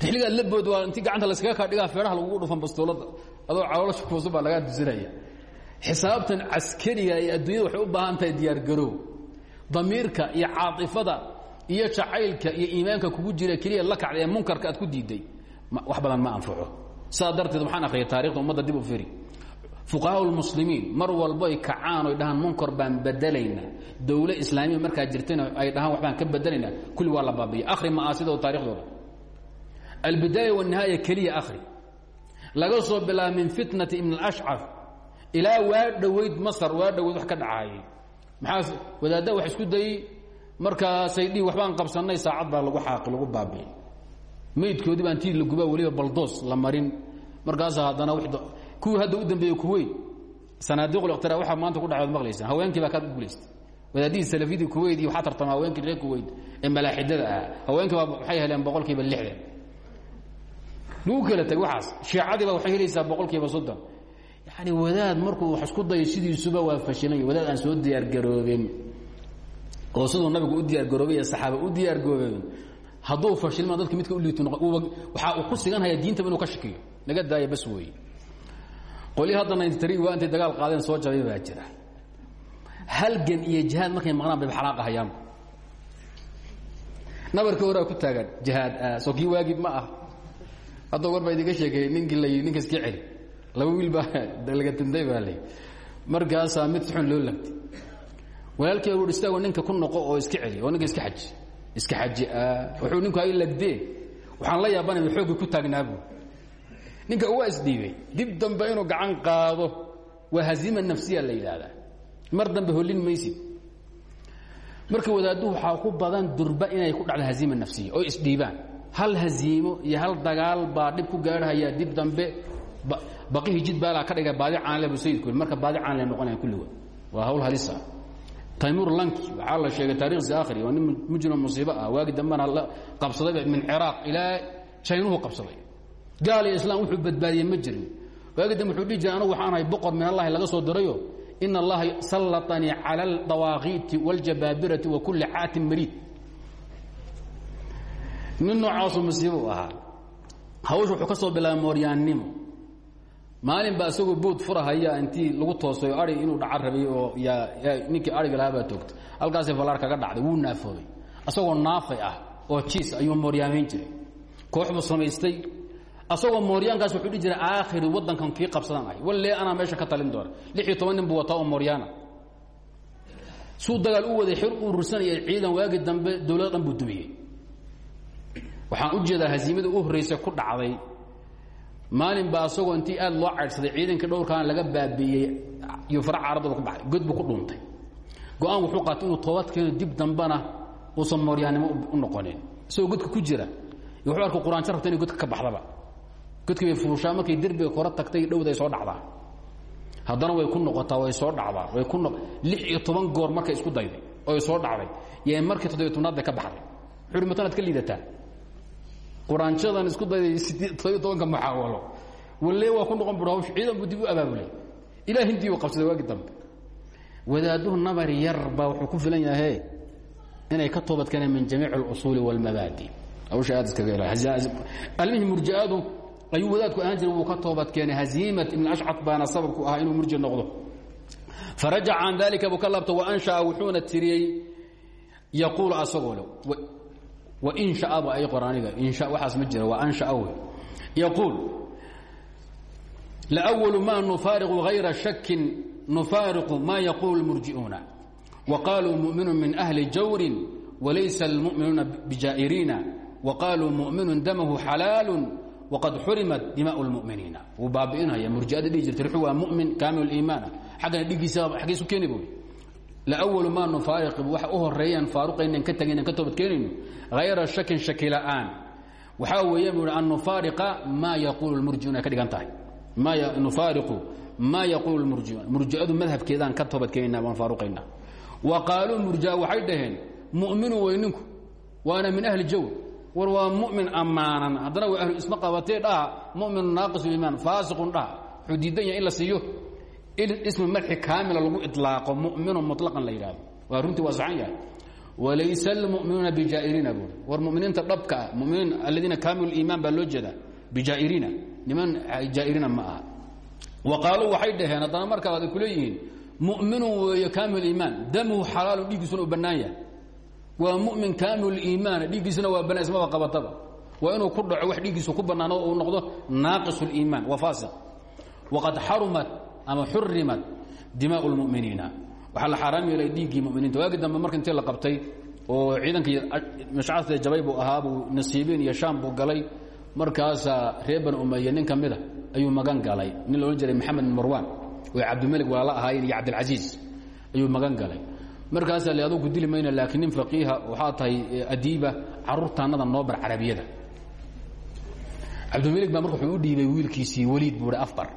rixligaad la bood waa intii gacanta laskaga kaa dhigaa feedhaha lagugu dhufan bastoolada adoo caloolosha kuusu baa lagaa dusinaya xisaabtan caskariga iyo adduunyada waxay u baahan tahay diyaargarow damiirka iyo caaطifada iyo jacaylka iyo iimaanka kugu jira keliya la kacda ee munkarka aad ku diiday wax badan ma anfaco. Sidaa waxaan akhriyay taarikhda ummadda dib u firi. Fuqahaa اlmuslimiin mar walboy kacaan oy dhahaan munkar baan bedelaynaa. Dowle islaamiya markaa jirtayna ay dhahaan waxbaan ka bedelaynaa kulli waa la baabiya akhri ma'aasida oo taarikhdooda albidaaya wالnihaaya keliya akhri laga soo bilaaba min fitnati ibn اlashcaf ilaa waa dhowayd masar waa dhowayd wax ka dhacaayay maxaa wadaadda wax isku dayey markaasay dhihi waxbaan qabsannay saacad baa lagu xaaqi lagu baabi'in maydkoodii baan tii la gubaa weliba baldoos la marin markaasa haddana kuwii hadda u dambeeyey kuweyt sanaadiiqulkhtiraa waxaa maanta ku dhacdood maqlaysaan haweenkii baa ka guulaystay wadaadihii salafiyadii kuweyt iyo waxaa tartama haweenkii reer kuweyt ee malaaxidada ahaa haweenkii baa waxay heleen boqol kiiba lixdan lagu kala tegay waxaas. Shiicadii baa waxay helaysaa boqol kiiba soddon. Yani wadaad markuu wax isku dayo sidiisuba waa fashilay wadaad aan soo diyaargaroobin oo siduu nabigu u diyaargaroobay ee saxaaba u diyaargaroobeen hadduu fashilma dadka midka u liito waxaa uu ku siganhaya diintaba inuu ka shakiyo. Naga daaya bas weeye qolii haddana intari waa intay dagaal qaadeen soo jabay baa jira. Halgan iyo jihaad markay maqnaan bay xalaaqahayaanba nabarkii horaa ku taagan jihaad soo kii waagib ma ah hadda war baa idinka sheekeeyey ninkii la yii ninka iska celi laba wiil baa laga tinday baa lay. Markaasaa mid si xun loo lagtay. Walaalkii uu istaago ninka ku noqo oo iska celi oo ninka iska xaji. Iska xaji wuxuu ninku ay lagdee waxaan la yaabanaya xooggii ku taagnaabu ninka uga isdhiibay dib dambe inuu gacan qaado. Waa haziima nafsiya la yidhaahdaa. Mar dambe hollin maysid marka wadaadduhu waxaa ku badan durba inay ku dhacdo haziima nafsiya oo isdhiibaan hal haziimo iyo hal dagaal baa dhib ku gaadhayaa dib dambe. Baqihii jid baalaa ka dhiga baadi caanle bu sayidku marka baadi caanle noqonaya kulligood waa hawl halisa taymur lanki waxaa la sheegay taarikhsi akhri waa nin mujrim musiibo ah. Waagi dambena la qabsaday min ciraaq ilaa jaynuhu qabsaday. Gaal iyo islaam wuxuu badbaadiyey ma jirin. Waagi dambe wuxuu dhihi jiray anagu waxaan ahay boqor min allahi laga soo dirayo. In allaha sallatanii cala aldawaaqiiti wاljabaabirati wa kulli caatin mariid nin noocaasuu musiibo u ahaa. Hawsha wuxuu ka soo bilaabay mooryaannimo maalin baa isagoo bood furahaya intii lagu toosayo ai inuu dhaca rabay oo ninkii aiga lahaa baa toogtay. Halkaasay fallaar kaga dhacday wuu naafoobay asagoo naafay ah oo jiis ayuu mooryaamayn jiray. Koox buu samaystay. Asagoo mooryaankaas wuxuu dhihi jiray aakhiri waddankan qabsadan ahay. Wallee anaa meesha ka talin doona. Lix iyo toban nin buu oo mooryaana suu dagaal u waday xir uu rursanaya ciidan waagi dambe dowladda dhan buu dumiyey waxaan u jeedaa hasiimada u horraysa ku dhacday. Maalin baa intii aad loo caydhsaday ciidankii dhowrkaan laga baabiiyey iyo fara caaradooda ku baxay. God ku dhuuntay go'aan wuxuu qaatay inuu toobad keeno dib dambana uusan mooryaannimo u noqonin. Isagoo godka ku jira wuxuu arkay quraanjo rabta inay ka baxdaba. Godkii bay fuushaa markay derbiga kora tagtay dhowday soo dhacdaa. Haddana way ku noqotaa way soo dhacdaa way ku lix iyo toban goor markay isku dayday oy soo dhacday. Yee markii toddobiy ka baxday. Matanaad ka liidataa quraanjadan isku tobanka muxaawalo walle waa ku noqon bur hawsh ciidan buu dib u abaabulay. Ilaa hindii uu qabsaday waagi dambe. Wadaaduhu nabar yar baa wuxuu ku filan yahay inay ka toobad keeneen min jamiic اlusuuli wاlmabaadi hawsha aad iskaga ilaali almihii murji'adu ayuu wadaadku ahaan jiray wuu ka toobad keenay haziimat ibn ashcad baana sababku ahaa inuu murji noqdo. Farajaca can dalika buu ka laabta wansha'a wuxuuna tiriyey yaquulu asagoo le wain sha'aba ay qoraaniga insha waxaas ma jira waa ansha'a wey yaquul laأwalu ma nufaariqu hayra shakin nufaariqu ma yaquulu اlmurji'uuna waqaaluu mu'minu min ahli jawrin walaysa اlmu'minuuna bijaa'iriina waqaaluu mu'minu damahu xalaalu wqad xurimat dimaa اlmuminiina wuu baabi'inaya murjiada dhihi jirta ruxu waa mumin kaamil iimaana xaggana dhigiisa xaggiisu keeni bu lawalu maa nufaariqi waxa u horeeyaan faaruqaynan ka tagaynan ka toobad keenayno hayra shakin shaki la'aan waxaa weeye bu an nufaariqa maa yaquulu lmurjiuuna ka dhigan tahay. Nufaariqu maa yaquulu lmurjiuun murji'adu madhabkeedaan ka toobad keenayna waan faaruqayna wa qaaluu murjia waxay dhaheen mu'minu weyninku waana min ahli jawr war waa mumin ammaanan. Haddana waa ahlu isma qabatee dhaha muminu naaqis iimaan faasiqun dhaha. Wuxuu diidan yahay in la siiyo ismi marxi kaamila lagu ilaaqo muminu muطlaqan la yidhahdo waa runtii waa saxan yahay. Walaysa almu'minuuna bijaa'iriina buuri war muminiinta dhabka ah muminiin aladiina kaamilu iimaan baa loo jeedaa bijaa'iriina. Niman jaa'iriina ma aha. Wa qaaluu waxay dhaheen haddana markaa waad ku leeyihiin mu'minun weeye kaamil iimaan damuhu xalaalun dhiiggiisuna u bannaan yahay. Waa mumin kaamil iimaan dhiiggiisuna waa bana ismaba qabataba. Waa inuu ku dhaco wax dhiiggiisu ku bannaano uu noqdo naaqis اliimaan waa faasiq. Waqad xarumat ama xurimat dimaء اlmuminiina waxaa la xaaraam yeelay dhiiggii muminiinta. Waagi dambe marka intii la qabtay oo ciidankii mashcadee jabay buu ahaa buu nasiibiin iyo shaam buu galay markaasaa reer bani umaye nin ka mida ayuu magan galay. Nin la odhan jiray maxamed bin marwan way cabdimelig walaala ahaayeen iyo cabdilcasiis ayuu magan galay. Markaasaa le adugu dili mayna laakiin nin faqiiha waxaa tahay adiiba caruurtaannada noo bar carabiyada. Cabdilmelig baa marka wuxuu u dhiibay wiilkiisii weliid buuhi afbar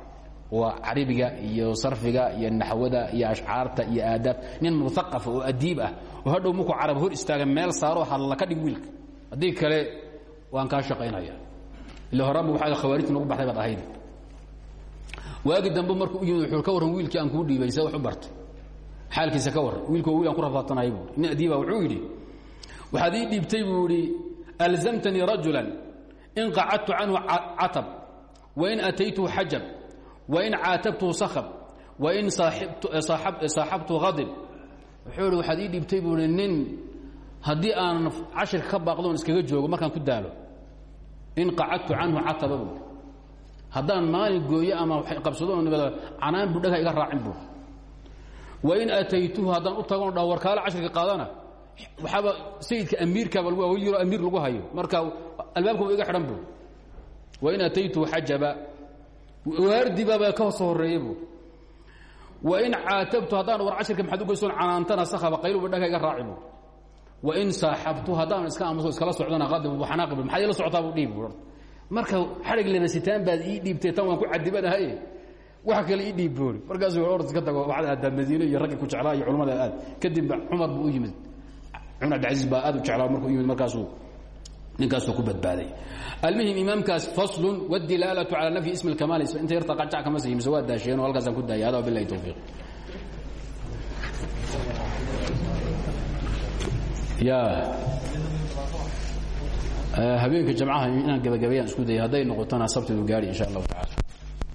waa carabiga iyo sarfiga iyo naxwada iyo ashcaarta iyo aadaab. Nin muaqafa oo adiib ah oo hadhow markuu carab hor istaaga meel saaroo hadla ka dhig wiilka. Haddii kale waan kaa shaqaynaya. Ila horaanba waxaa khawaarijta nagu baxday baad ahayd. Waagi dambe markuu u yimid wuxuu ka warran wiilkii aan kuu dhiibay see wax u bartay. Xaalkiisa ka warran wiilku wiil aan ku rafaatanay buu nin adiiba wuxuu yidhi waxaad ii dhiibtay buu idhi alzamtanii rajulan in qacadtu canhu catab wain ataytuhu xajab wain caatabtuhu sakab wain saaxabtu hadib wuxuu ihi waxaad ii dhiibtay buu ihi nin haddii aan cashirka ka baaqdoon iskaga joogo markaan ku daalo in qacadtu canhu cataba buu haddaan maalin gooyo ama qabsadoo nibada canaan buu dhaga iga raacin buu wain ataytuhu haddaan u tagoon dhaho warkaale cashirka qaadana waxaaba sayidka amiirkaaba lagu wil yaroo amiir lagu hayo. Marka albaabkaba iga xidhan buu wain ataytuhu xajaba waardibaaba ka soo horreeye buu. Wain caatabtu haddaan war cashirka maxaad u geysoon canaantana sakhaba qayluba dhaga iga raaci buu. Wain saaxabtu haddaan iska aamuso iskala socdana qadib waxanaaqib maxaad ila socotaa buu dhiib marka xadhig lebasitaan baad ii dhiibtay tan waan ku cadibanahay waxa kale ii dhiib boori markaasuu orod ka tago waxaad aadaa madiine iyo ragga ku jeclaa iyo culamada aad. Kadib cumar buu u yimid. Cumar abdilcaziiz baa aad u jeclaa markuu yimid markaasuu ninkaasuu ku badbaaday almuhim imaamkaas faslun wاdilaalatu calى nafyi ismi اlkamaal inta yarta qajac kama siyi mise waa daasheen oo halkaasaan ku daayay hada bilahi towfiiq ya habeenka jamcaha inaan gebagabayaan isku dayay hadday noqotona sabtidu gaari insha allahu taala